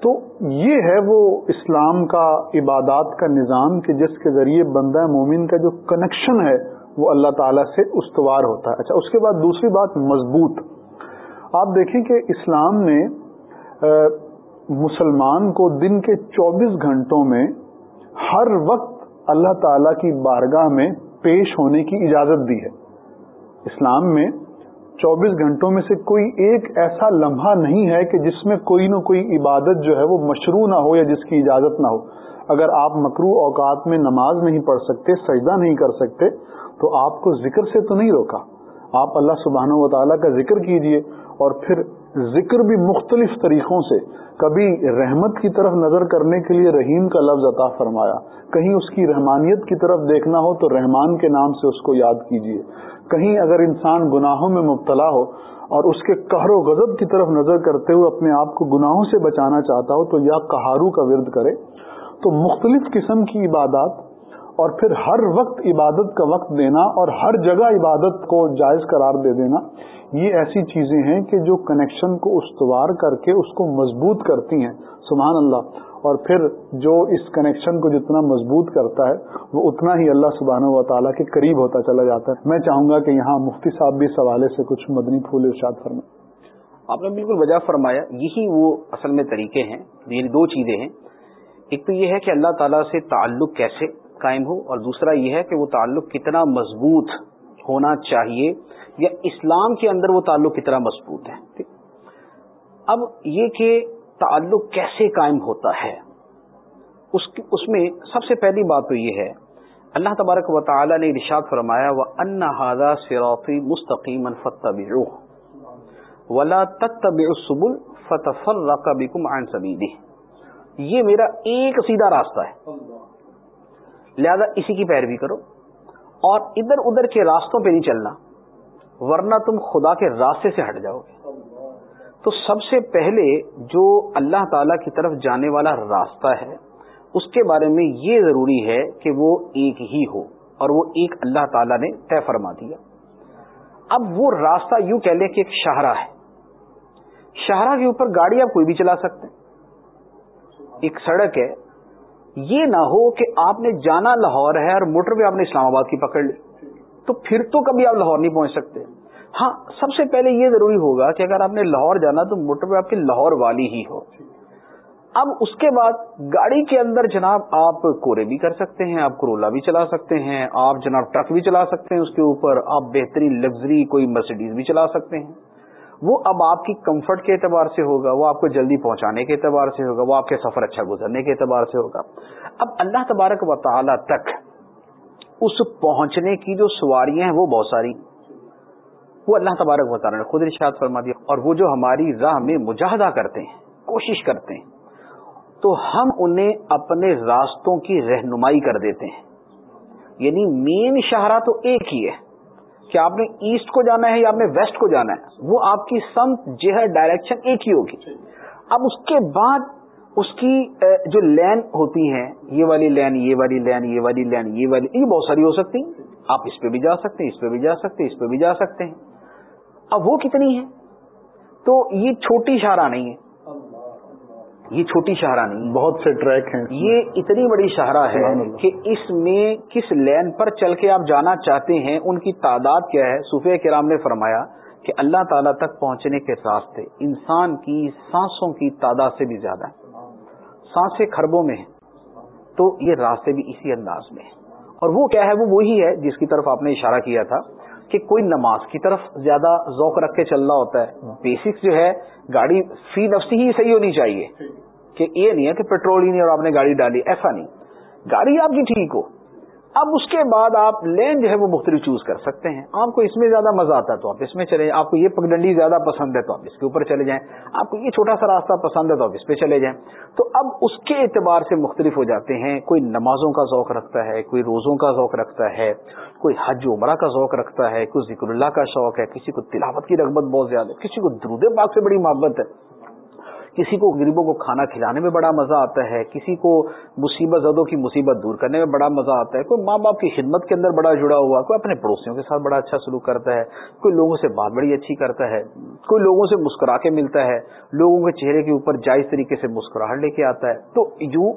تو یہ ہے وہ اسلام کا عبادات کا نظام کہ جس کے ذریعے بندہ مومن کا جو کنیکشن ہے وہ اللہ تعالیٰ سے استوار ہوتا ہے۔ اچھا اس کے بعد دوسری بات، مضبوط۔ آپ دیکھیں کہ اسلام نے مسلمان کو دن کے چوبیس گھنٹوں میں ہر وقت اللہ تعالی کی بارگاہ میں پیش ہونے کی اجازت دی ہے۔ اسلام میں چوبیس گھنٹوں میں سے کوئی ایک ایسا لمحہ نہیں ہے کہ جس میں کوئی نہ کوئی عبادت جو ہے وہ مشروع نہ ہو یا جس کی اجازت نہ ہو۔ اگر آپ مکرو اوقات میں نماز نہیں پڑھ سکتے، سجدہ نہیں کر سکتے، تو آپ کو ذکر سے تو نہیں روکا۔ آپ اللہ سبحانہ و تعالیٰ کا ذکر کیجیے اور پھر ذکر بھی مختلف طریقوں سے کبھی رحمت کی طرف نظر کرنے کے لیے رحیم کا لفظ عطا فرمایا۔ کہیں اس کی رحمانیت کی طرف دیکھنا ہو تو رحمان کے نام سے اس کو یاد کیجیے کہیں اگر انسان گناہوں میں مبتلا ہو اور اس کے قہر و غضب کی طرف نظر کرتے ہوئے اپنے آپ کو گناہوں سے بچانا چاہتا ہو تو یا کہارو کا ورد کرے تو مختلف قسم کی عبادات اور پھر ہر وقت عبادت کا وقت دینا اور ہر جگہ عبادت کو جائز قرار دے دینا، یہ ایسی چیزیں ہیں کہ جو کنیکشن کو استوار کر کے اس کو مضبوط کرتی ہیں، سبحان اللہ۔ اور پھر جو اس کنیکشن کو جتنا مضبوط کرتا ہے، وہ اتنا ہی اللہ سبحانہ و تعالیٰ کے قریب ہوتا چلا جاتا ہے۔ میں چاہوں گا کہ یہاں مفتی صاحب بھی اس حوالے سے کچھ مدنی پھول ارشاد فرمائیں۔ آپ نے بالکل وجہ فرمایا، یہی وہ اصل میں طریقے ہیں یعنی دو چیزیں ہیں۔ ایک تو یہ ہے کہ اللہ تعالیٰ سے تعلق کیسے قائم ہو اور دوسرا یہ ہے کہ وہ تعلق کتنا مضبوط ہونا چاہیے یا اسلام کے اندر وہ تعلق کتنا مضبوط ہے۔ اب یہ کہ تعلق کیسے قائم ہوتا ہے، اس اس میں سب سے پہلی بات تو یہ ہے، اللہ تبارک و تعالی نے ارشاد فرمایا وہ ان ہاضا سروفی مستقیم فتح ولا تب سبل فتح بکم عن سبیلی یہ میرا ایک سیدھا راستہ ہے۔ لہذا اسی کی پیروی کرو۔ اور ادھر ادھر کے راستوں پہ نہیں چلنا، ورنہ تم خدا کے راستے سے ہٹ جاؤ گے۔ تو سب سے پہلے جو اللہ تعالی کی طرف جانے والا راستہ ہے، اس کے بارے میں یہ ضروری ہے کہ وہ ایک ہی ہو، اور وہ ایک اللہ تعالی نے طے فرما دیا۔ اب وہ راستہ یوں کہہ لیں کہ ایک شاہراہ ہے۔ شاہراہ کے اوپر گاڑی آپ کوئی بھی چلا سکتے ہیں۔ ایک سڑک ہے یہ نہ ہو کہ آپ نے جانا لاہور ہے اور موٹر پہ آپ نے اسلام آباد کی پکڑ لی۔ تو پھر تو کبھی آپ لاہور نہیں پہنچ سکتے۔ ہاں سب سے پہلے یہ ضروری ہوگا کہ اگر آپ نے لاہور جانا تو موٹر پہ آپ کی لاہور والی ہی ہو۔ اب اس کے بعد گاڑی کے اندر جناب آپ کورے بھی کر سکتے ہیں، آپ کرولا بھی چلا سکتے ہیں، آپ جناب ٹرک بھی چلا سکتے ہیں اس کے اوپر، آپ بہترین لگژری کوئی مرسیڈیز بھی چلا سکتے ہیں۔ وہ اب آپ کی کمفرٹ کے اعتبار سے ہوگا، وہ آپ کو جلدی پہنچانے کے اعتبار سے ہوگا، وہ آپ کے سفر اچھا گزرنے کے اعتبار سے ہوگا۔ اب اللہ تبارک و تعالی تک اس پہنچنے کی جو سواریاں ہیں وہ بہت ساری۔ وہ اللہ تبارک و تعالیٰ نے خود ارشاد فرما دیا، اور وہ جو ہماری راہ میں مجاہدہ کرتے ہیں، کوشش کرتے ہیں، تو ہم انہیں اپنے راستوں کی رہنمائی کر دیتے ہیں۔ یعنی مین شاہراہ تو ایک ہی ہے۔ کہ آپ نے ایسٹ کو جانا ہے یا آپ نے ویسٹ کو جانا ہے؟ وہ آپ کی سمت جو ہے ڈائریکشن ایک ہی ہوگی۔ اب اس کے بعد اس کی جو لین ہوتی ہیں، یہ والی لین، یہ والی لین، یہ والی لین، یہ والی، یہ بہت ساری ہو سکتی آپ اس پہ بھی جا سکتے ہیں، اس پہ بھی جا سکتے ہیں، اس پہ بھی جا سکتے ہیں۔ اب وہ کتنی ہے تو یہ چھوٹی شارہ نہیں ہے۔ یہ چھوٹی شاہراہ نہیں بہت سے ٹریک ہیں۔ یہ اتنی بڑی شاہراہ ہے کہ اس میں کس لین پر چل کے آپ جانا چاہتے ہیں ان کی تعداد کیا ہے؟ صوفیہ کرام نے فرمایا کہ اللہ تعالیٰ تک پہنچنے کے راستے انسان کی سانسوں کی تعداد سے بھی زیادہ ہے سانسیں خربوں میں ہیں۔ تو یہ راستے بھی اسی انداز میں ہیں۔ اور وہ کیا ہے؟ وہ وہی ہے جس کی طرف آپ نے اشارہ کیا تھا۔ کہ کوئی نماز کی طرف زیادہ ذوق رکھ کے چلنا ہوتا ہے۔ بیسکس جو ہے، گاڑی فی نفسی ہی صحیح ہونی چاہیے۔ کہ یہ نہیں ہے کہ پیٹرول ہی نہیں اور آپ نے گاڑی ڈالی، ایسا نہیں۔ گاڑی آپ کی ٹھیک ہو۔ اب اس کے بعد آپ لین جو ہے وہ مختلف چوز کر سکتے ہیں۔ آپ کو اس میں زیادہ مزہ آتا ہے تو آپ اس میں چلے جائیں۔ آپ کو یہ پگڈنڈی زیادہ پسند ہے تو آپ اس کے اوپر چلے جائیں۔ آپ کو یہ چھوٹا سا راستہ پسند ہے تو آپ اس پہ چلے جائیں۔ تو اب اس کے اعتبار سے مختلف ہو جاتے ہیں۔ کوئی نمازوں کا ذوق رکھتا ہے، کوئی روزوں کا ذوق رکھتا ہے، کوئی حج عمرہ کا ذوق رکھتا ہے، کوئی ذکر اللہ کا شوق ہے، کسی کو تلاوت کی رغبت بہت زیادہ ہے، کسی کو درود پاک سے بڑی محبت ہے۔ کسی کو غریبوں کو کھانا کھلانے میں بڑا مزہ آتا ہے، کسی کو مصیبت زدوں کی مصیبت دور کرنے میں بڑا مزہ آتا ہے، کوئی ماں باپ کی خدمت کے اندر بڑا جڑا ہوا، کوئی اپنے پڑوسیوں کے ساتھ بڑا اچھا سلوک کرتا ہے، کوئی لوگوں سے بات بڑی اچھی کرتا ہے، کوئی لوگوں سے مسکرا کے ملتا ہے، لوگوں کے چہرے کے اوپر جائز طریقے سے مسکراہٹ لے کے آتا ہے۔ تو یوں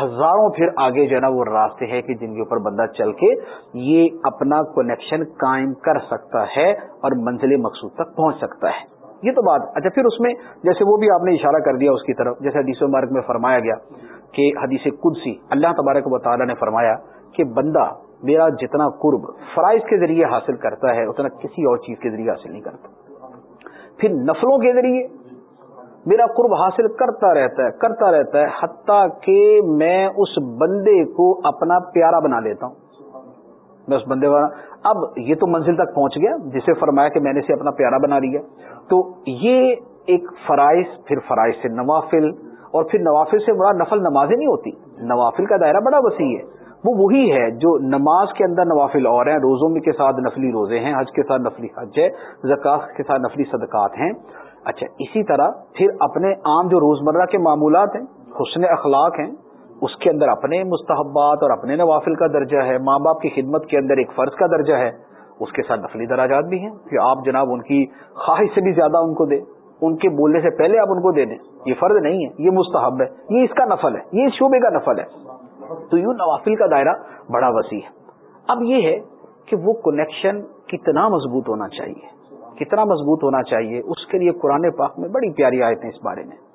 ہزاروں پھر آگے جو ہے نا وہ راستے ہیں کہ جن کے اوپر بندہ چل کے یہ اپنا کنیکشن قائم کر سکتا ہے اور منزل مقصود تک پہنچ سکتا ہے۔ یہ تو بات اچھا پھر اس میں جیسے وہ بھی آپ نے اشارہ کر دیا اس کی طرف، جیسے حدیث مبارک میں فرمایا گیا کہ حدیث قدسی، اللہ تبارک و تعالیٰ نے فرمایا کہ بندہ میرا جتنا قرب فرائض کے ذریعے حاصل کرتا ہے، اتنا کسی اور چیز کے ذریعے حاصل نہیں کرتا۔ پھر نفلوں کے ذریعے میرا قرب حاصل کرتا رہتا ہے، کرتا رہتا ہے، حتیٰ کہ میں اس بندے کو اپنا پیارا بنا لیتا ہوں۔ میں اس بندے والا۔ اب یہ تو منزل تک پہنچ گیا، جسے فرمایا کہ میں نے اسے اپنا پیارا بنا لیا۔ تو یہ ایک فرائض، پھر فرائض سے نوافل، اور پھر نوافل سے بڑا نفل نمازیں نہیں ہوتی۔ نوافل کا دائرہ بڑا وسیع ہے۔ وہ وہی ہے جو نماز کے اندر نوافل اور ہیں، روزوں میں کے ساتھ نفلی روزے ہیں، حج کے ساتھ نفلی حج ہے زکات کے ساتھ نفلی صدقات ہیں۔ اچھا اسی طرح پھر اپنے عام جو روزمرہ کے معمولات ہیں، حسن اخلاق ہیں اس کے اندر اپنے مستحبات اور اپنے نوافل کا درجہ ہے، ماں باپ کی خدمت کے اندر ایک فرض کا درجہ ہے، اس کے ساتھ نفلی دراجات بھی ہیں کہ آپ جناب ان کی خواہش سے بھی زیادہ ان کو دیں، ان کے بولنے سے پہلے آپ ان کو دے دیں۔ یہ فرض نہیں ہے، یہ مستحب ہے، یہ اس کا نفل ہے، یہ اس شعبے کا نفل ہے۔ تو یوں نوافل کا دائرہ بڑا وسیع ہے۔ اب یہ ہے کہ وہ کنیکشن کتنا مضبوط ہونا چاہیے، کتنا مضبوط ہونا چاہیے۔ اس کے لیے قرآن پاک میں بڑی پیاری آئے تھے اس بارے میں۔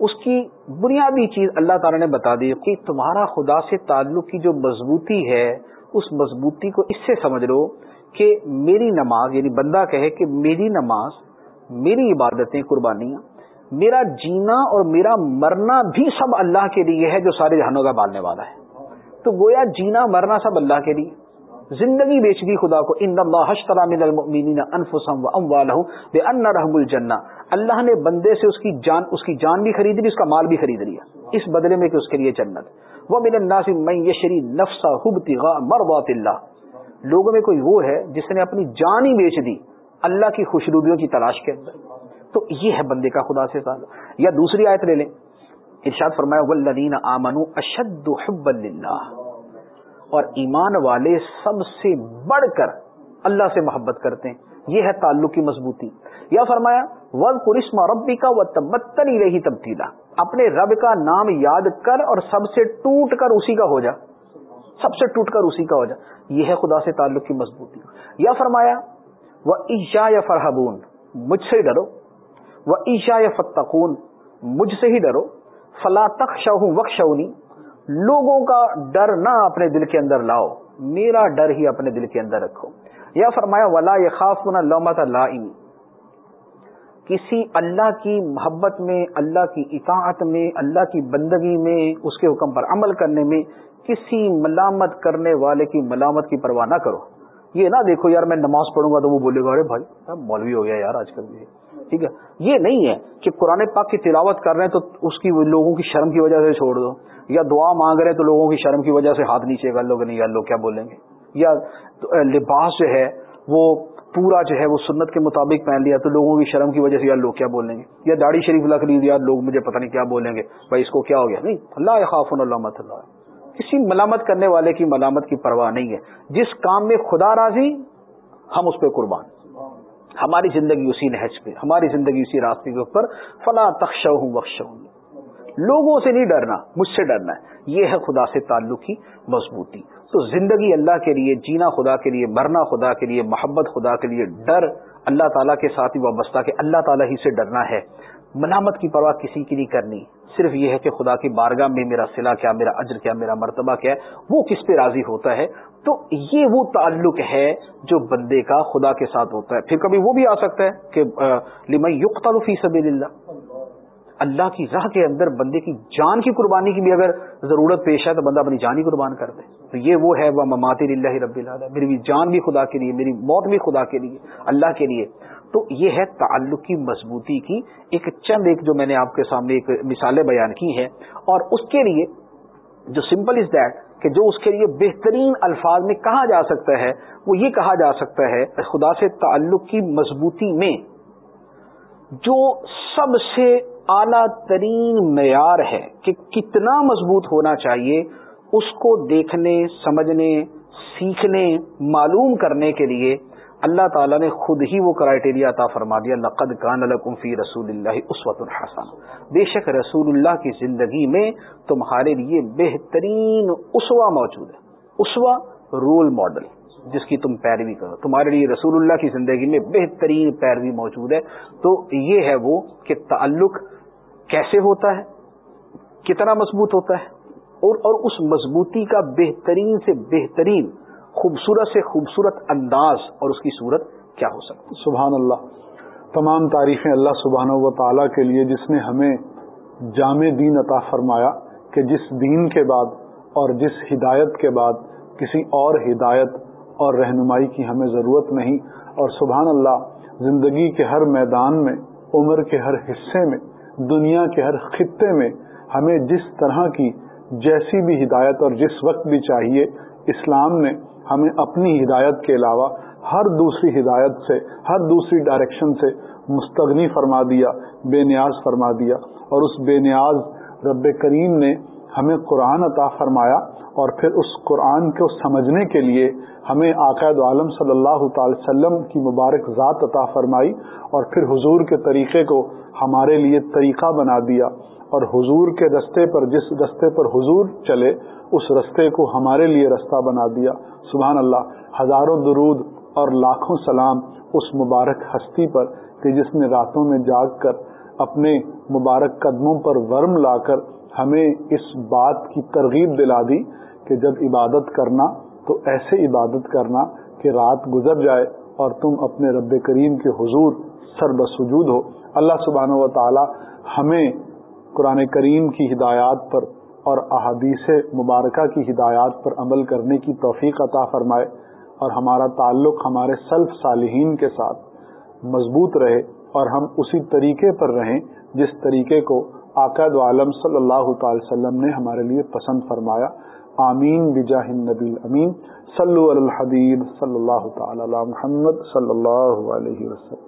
اس کی بنیادی چیز اللہ تعالی نے بتا دی کہ تمہارا خدا سے تعلق کی جو مضبوطی ہے، اس مضبوطی کو اس سے سمجھ لو کہ میری نماز یعنی بندہ کہے کہ میری نماز، میری عبادتیں، قربانیاں، میرا جینا اور میرا مرنا بھی سب اللہ کے لیے ہے جو سارے جہانوں کا بالنے والا ہے۔ تو گویا جینا، مرنا سب اللہ کے لیے۔ زندگی بیچ دی خدا کو ان اللہ اشترى من المؤمنین انفسهم واموالهم بان رحم الجنہ۔ اللہ نے بندے سے اس کی جان اس کی جان بھی خرید لی، اس کا مال بھی خرید لیا۔ اس بدلے میں کہ اس کے لیے جنت۔ وہ من الناس من یشری نفسه ابتغاء مرضات اللہ۔ لوگوں میں کوئی وہ ہے جس نے اپنی جان ہی بیچ دی، اللہ کی خوشنودیوں کی تلاش کے اندر۔ تو یہ ہے بندے کا خدا سے سال یا دوسری آیت لے لیں۔ ارشاد فرمایا والذین آمنوا اشد حبا للہ اور ایمان والے سب سے بڑھ کر اللہ سے محبت کرتے ہیں۔ یہ ہے تعلق کی مضبوطی۔ یا فرمایا ول قرسم ربی کا وہ تبتن ہی رہی تبدیلا اپنے رب کا نام یاد کر اور سب سے ٹوٹ کر اسی کا ہو جا۔ سب سے ٹوٹ کر اسی کا ہو جا۔ یہ ہے خدا سے تعلق کی مضبوطی۔ یا فرمایا وہ عشا یا فرحبون مجھ سے ہی ڈرو۔ وہ عشا یا فتقون مجھ سے ہی ڈرو۔ فلا تخ شاہ وقشونی لوگوں کا ڈر نہ اپنے دل کے اندر لاؤ، میرا ڈر ہی اپنے دل کے اندر رکھو۔ یا فرمایا، ولا یہ خاص لومت اللہ کسی اللہ کی محبت میں، اللہ کی اطاعت میں، اللہ کی بندگی میں، اس کے حکم پر عمل کرنے میں کسی ملامت کرنے والے کی ملامت کی پرواہ نہ کرو۔ یہ نہ دیکھو، یار میں نماز پڑھوں گا تو وہ بولے گا، ارے بھائی مولوی ہو گیا یار آج کل ٹھیک ہے۔ یہ نہیں ہے کہ قرآن پاک کی تلاوت کر رہے ہیں تو اس کی لوگوں کی شرم کی وجہ سے چھوڑ دو۔ یا دعا مانگ رہے ہیں تو لوگوں کی شرم کی وجہ سے ہاتھ نیچے کر لوگ نہیں یار، لوگ کیا بولیں گے؟ یا لباس جو ہے، وہ پورا جو ہے، وہ سنت کے مطابق پہن لیا تو لوگوں کی شرم کی وجہ سے یار، لوگ کیا بولیں گے؟ یا داڑھی شریف لکھ لی یار، لوگ مجھے پتہ نہیں کیا بولیں گے؟ بھائی، اس کو کیا ہو گیا؟ نہیں اللہ خاف اللہ اللہ کسی ملامت کرنے والے کی ملامت کی پرواہ نہیں ہے۔ جس کام میں خدا راضی، ہم اس پہ قربان۔ ہماری زندگی اسی نہج پہ، ہماری زندگی اسی راستے کے اوپر۔ فلاں تخش ہوں بخش ہوں لوگوں سے نہیں ڈرنا، مجھ سے ڈرنا ہے۔ یہ ہے خدا سے تعلق کی مضبوطی۔ تو زندگی اللہ کے لیے، جینا خدا کے لیے، مرنا خدا کے لیے، محبت خدا کے لیے ڈر اللہ تعالیٰ کے ساتھ ہی وابستہ کہ اللہ تعالیٰ ہی سے ڈرنا ہے۔ ملامت کی پرواہ کسی کی نہیں کرنی۔ صرف یہ ہے کہ خدا کی بارگاہ میں میرا سلا کیا، میرا اجر کیا، میرا مرتبہ کیا ہے، وہ کس پہ راضی ہوتا ہے؟ تو یہ وہ تعلق ہے جو بندے کا خدا کے ساتھ ہوتا ہے۔ پھر کبھی وہ بھی آ سکتا ہے کہ لمن یقتل فی سبیل اللہ۔ اللہ کی راہ کے اندر بندے کی جان کی قربانی کی بھی اگر ضرورت پیش ہے تو بندہ اپنی جان ہی قربان کر دے۔ تو یہ وہ ہے وہ مماطر اللہ رب اللہ میری بھی جان بھی خدا کے لیے، میری موت بھی خدا کے لیے، اللہ کے لیے۔ تو یہ ہے تعلق کی مضبوطی کی ایک چند ایک جو میں نے آپ کے سامنے ایک مثالیں بیان کی ہیں۔ اور اس کے لیے جو سمپل از دیٹ کہ جو اس کے لیے بہترین الفاظ میں کہا جا سکتا ہے، وہ یہ کہا جا سکتا ہے، خدا سے تعلق کی مضبوطی میں جو سب سے اعلی ترین معیار ہے کہ کتنا مضبوط ہونا چاہیے اس کو دیکھنے، سمجھنے، سیکھنے، معلوم کرنے کے لیے۔ اللہ تعالیٰ نے خود ہی وہ کرائٹیریا عطا فرما دیا، لقد کان لکم فی رسول اللہ اسوت الحسن بے شک رسول اللہ کی زندگی میں تمہارے لیے بہترین اسوا موجود ہے۔ اسوا رول ماڈل جس کی تم پیروی کرو۔ تمہارے لیے رسول اللہ کی زندگی میں بہترین پیروی موجود ہے۔ تو یہ ہے وہ کہ تعلق کیسے ہوتا ہے؟ کتنا مضبوط ہوتا ہے؟ اور اور اس مضبوطی کا بہترین سے بہترین خوبصورت سے خوبصورت انداز اور اس کی صورت کیا ہو سکتی سبحان اللہ۔ تمام تعریفیں اللہ سبحانہ و تعالیٰ کے لیے جس نے ہمیں جامع دین عطا فرمایا کہ جس دین کے بعد اور جس ہدایت کے بعد کسی اور ہدایت اور رہنمائی کی ہمیں ضرورت نہیں، اور سبحان اللہ، زندگی کے ہر میدان میں، عمر کے ہر حصے میں دنیا کے ہر خطے میں ہمیں جس طرح کی جیسی بھی ہدایت اور جس وقت بھی چاہیے، اسلام نے ہمیں اپنی ہدایت کے علاوہ ہر دوسری ہدایت سے، ہر دوسری ڈائریکشن سے مستغنی فرما دیا، بے نیاز فرما دیا اور اس بے نیاز رب کریم نے ہمیں قرآن عطا فرمایا اور پھر اس قرآن کو سمجھنے کے لیے ہمیں عقائد عالم صلی اللہ تعالی وسلم کی مبارک ذات عطا فرمائی اور پھر حضور کے طریقے کو ہمارے لیے طریقہ بنا دیا اور حضور کے رستے پر جس رستے پر حضور چلے، اس رستے کو ہمارے لیے رستہ بنا دیا۔ سبحان اللہ، ہزاروں درود اور لاکھوں سلام اس مبارک ہستی پر کہ جس نے راتوں میں جاگ کر اپنے مبارک قدموں پر ورم لا کر ہمیں اس بات کی ترغیب دلا دی۔ کہ جب عبادت کرنا تو ایسے عبادت کرنا کہ رات گزر جائے اور تم اپنے رب کریم کے حضور سر بسجود ہو۔ اللہ سبحانہ و تعالی ہمیں قرآن کریم کی ہدایات پر اور احادیث مبارکہ کی ہدایات پر عمل کرنے کی توفیق عطا فرمائے اور ہمارا تعلق ہمارے سلف صالحین کے ساتھ مضبوط رہے اور ہم اسی طریقے پر رہیں جس طریقے کو آقاد عالم صلی اللہ تعالی وسلم نے ہمارے لیے پسند فرمایا۔ آمین بجاہ النبی امین صلو علی الحبیب صلی اللہ تعالی علی محمد صلی اللہ علیہ وسلم.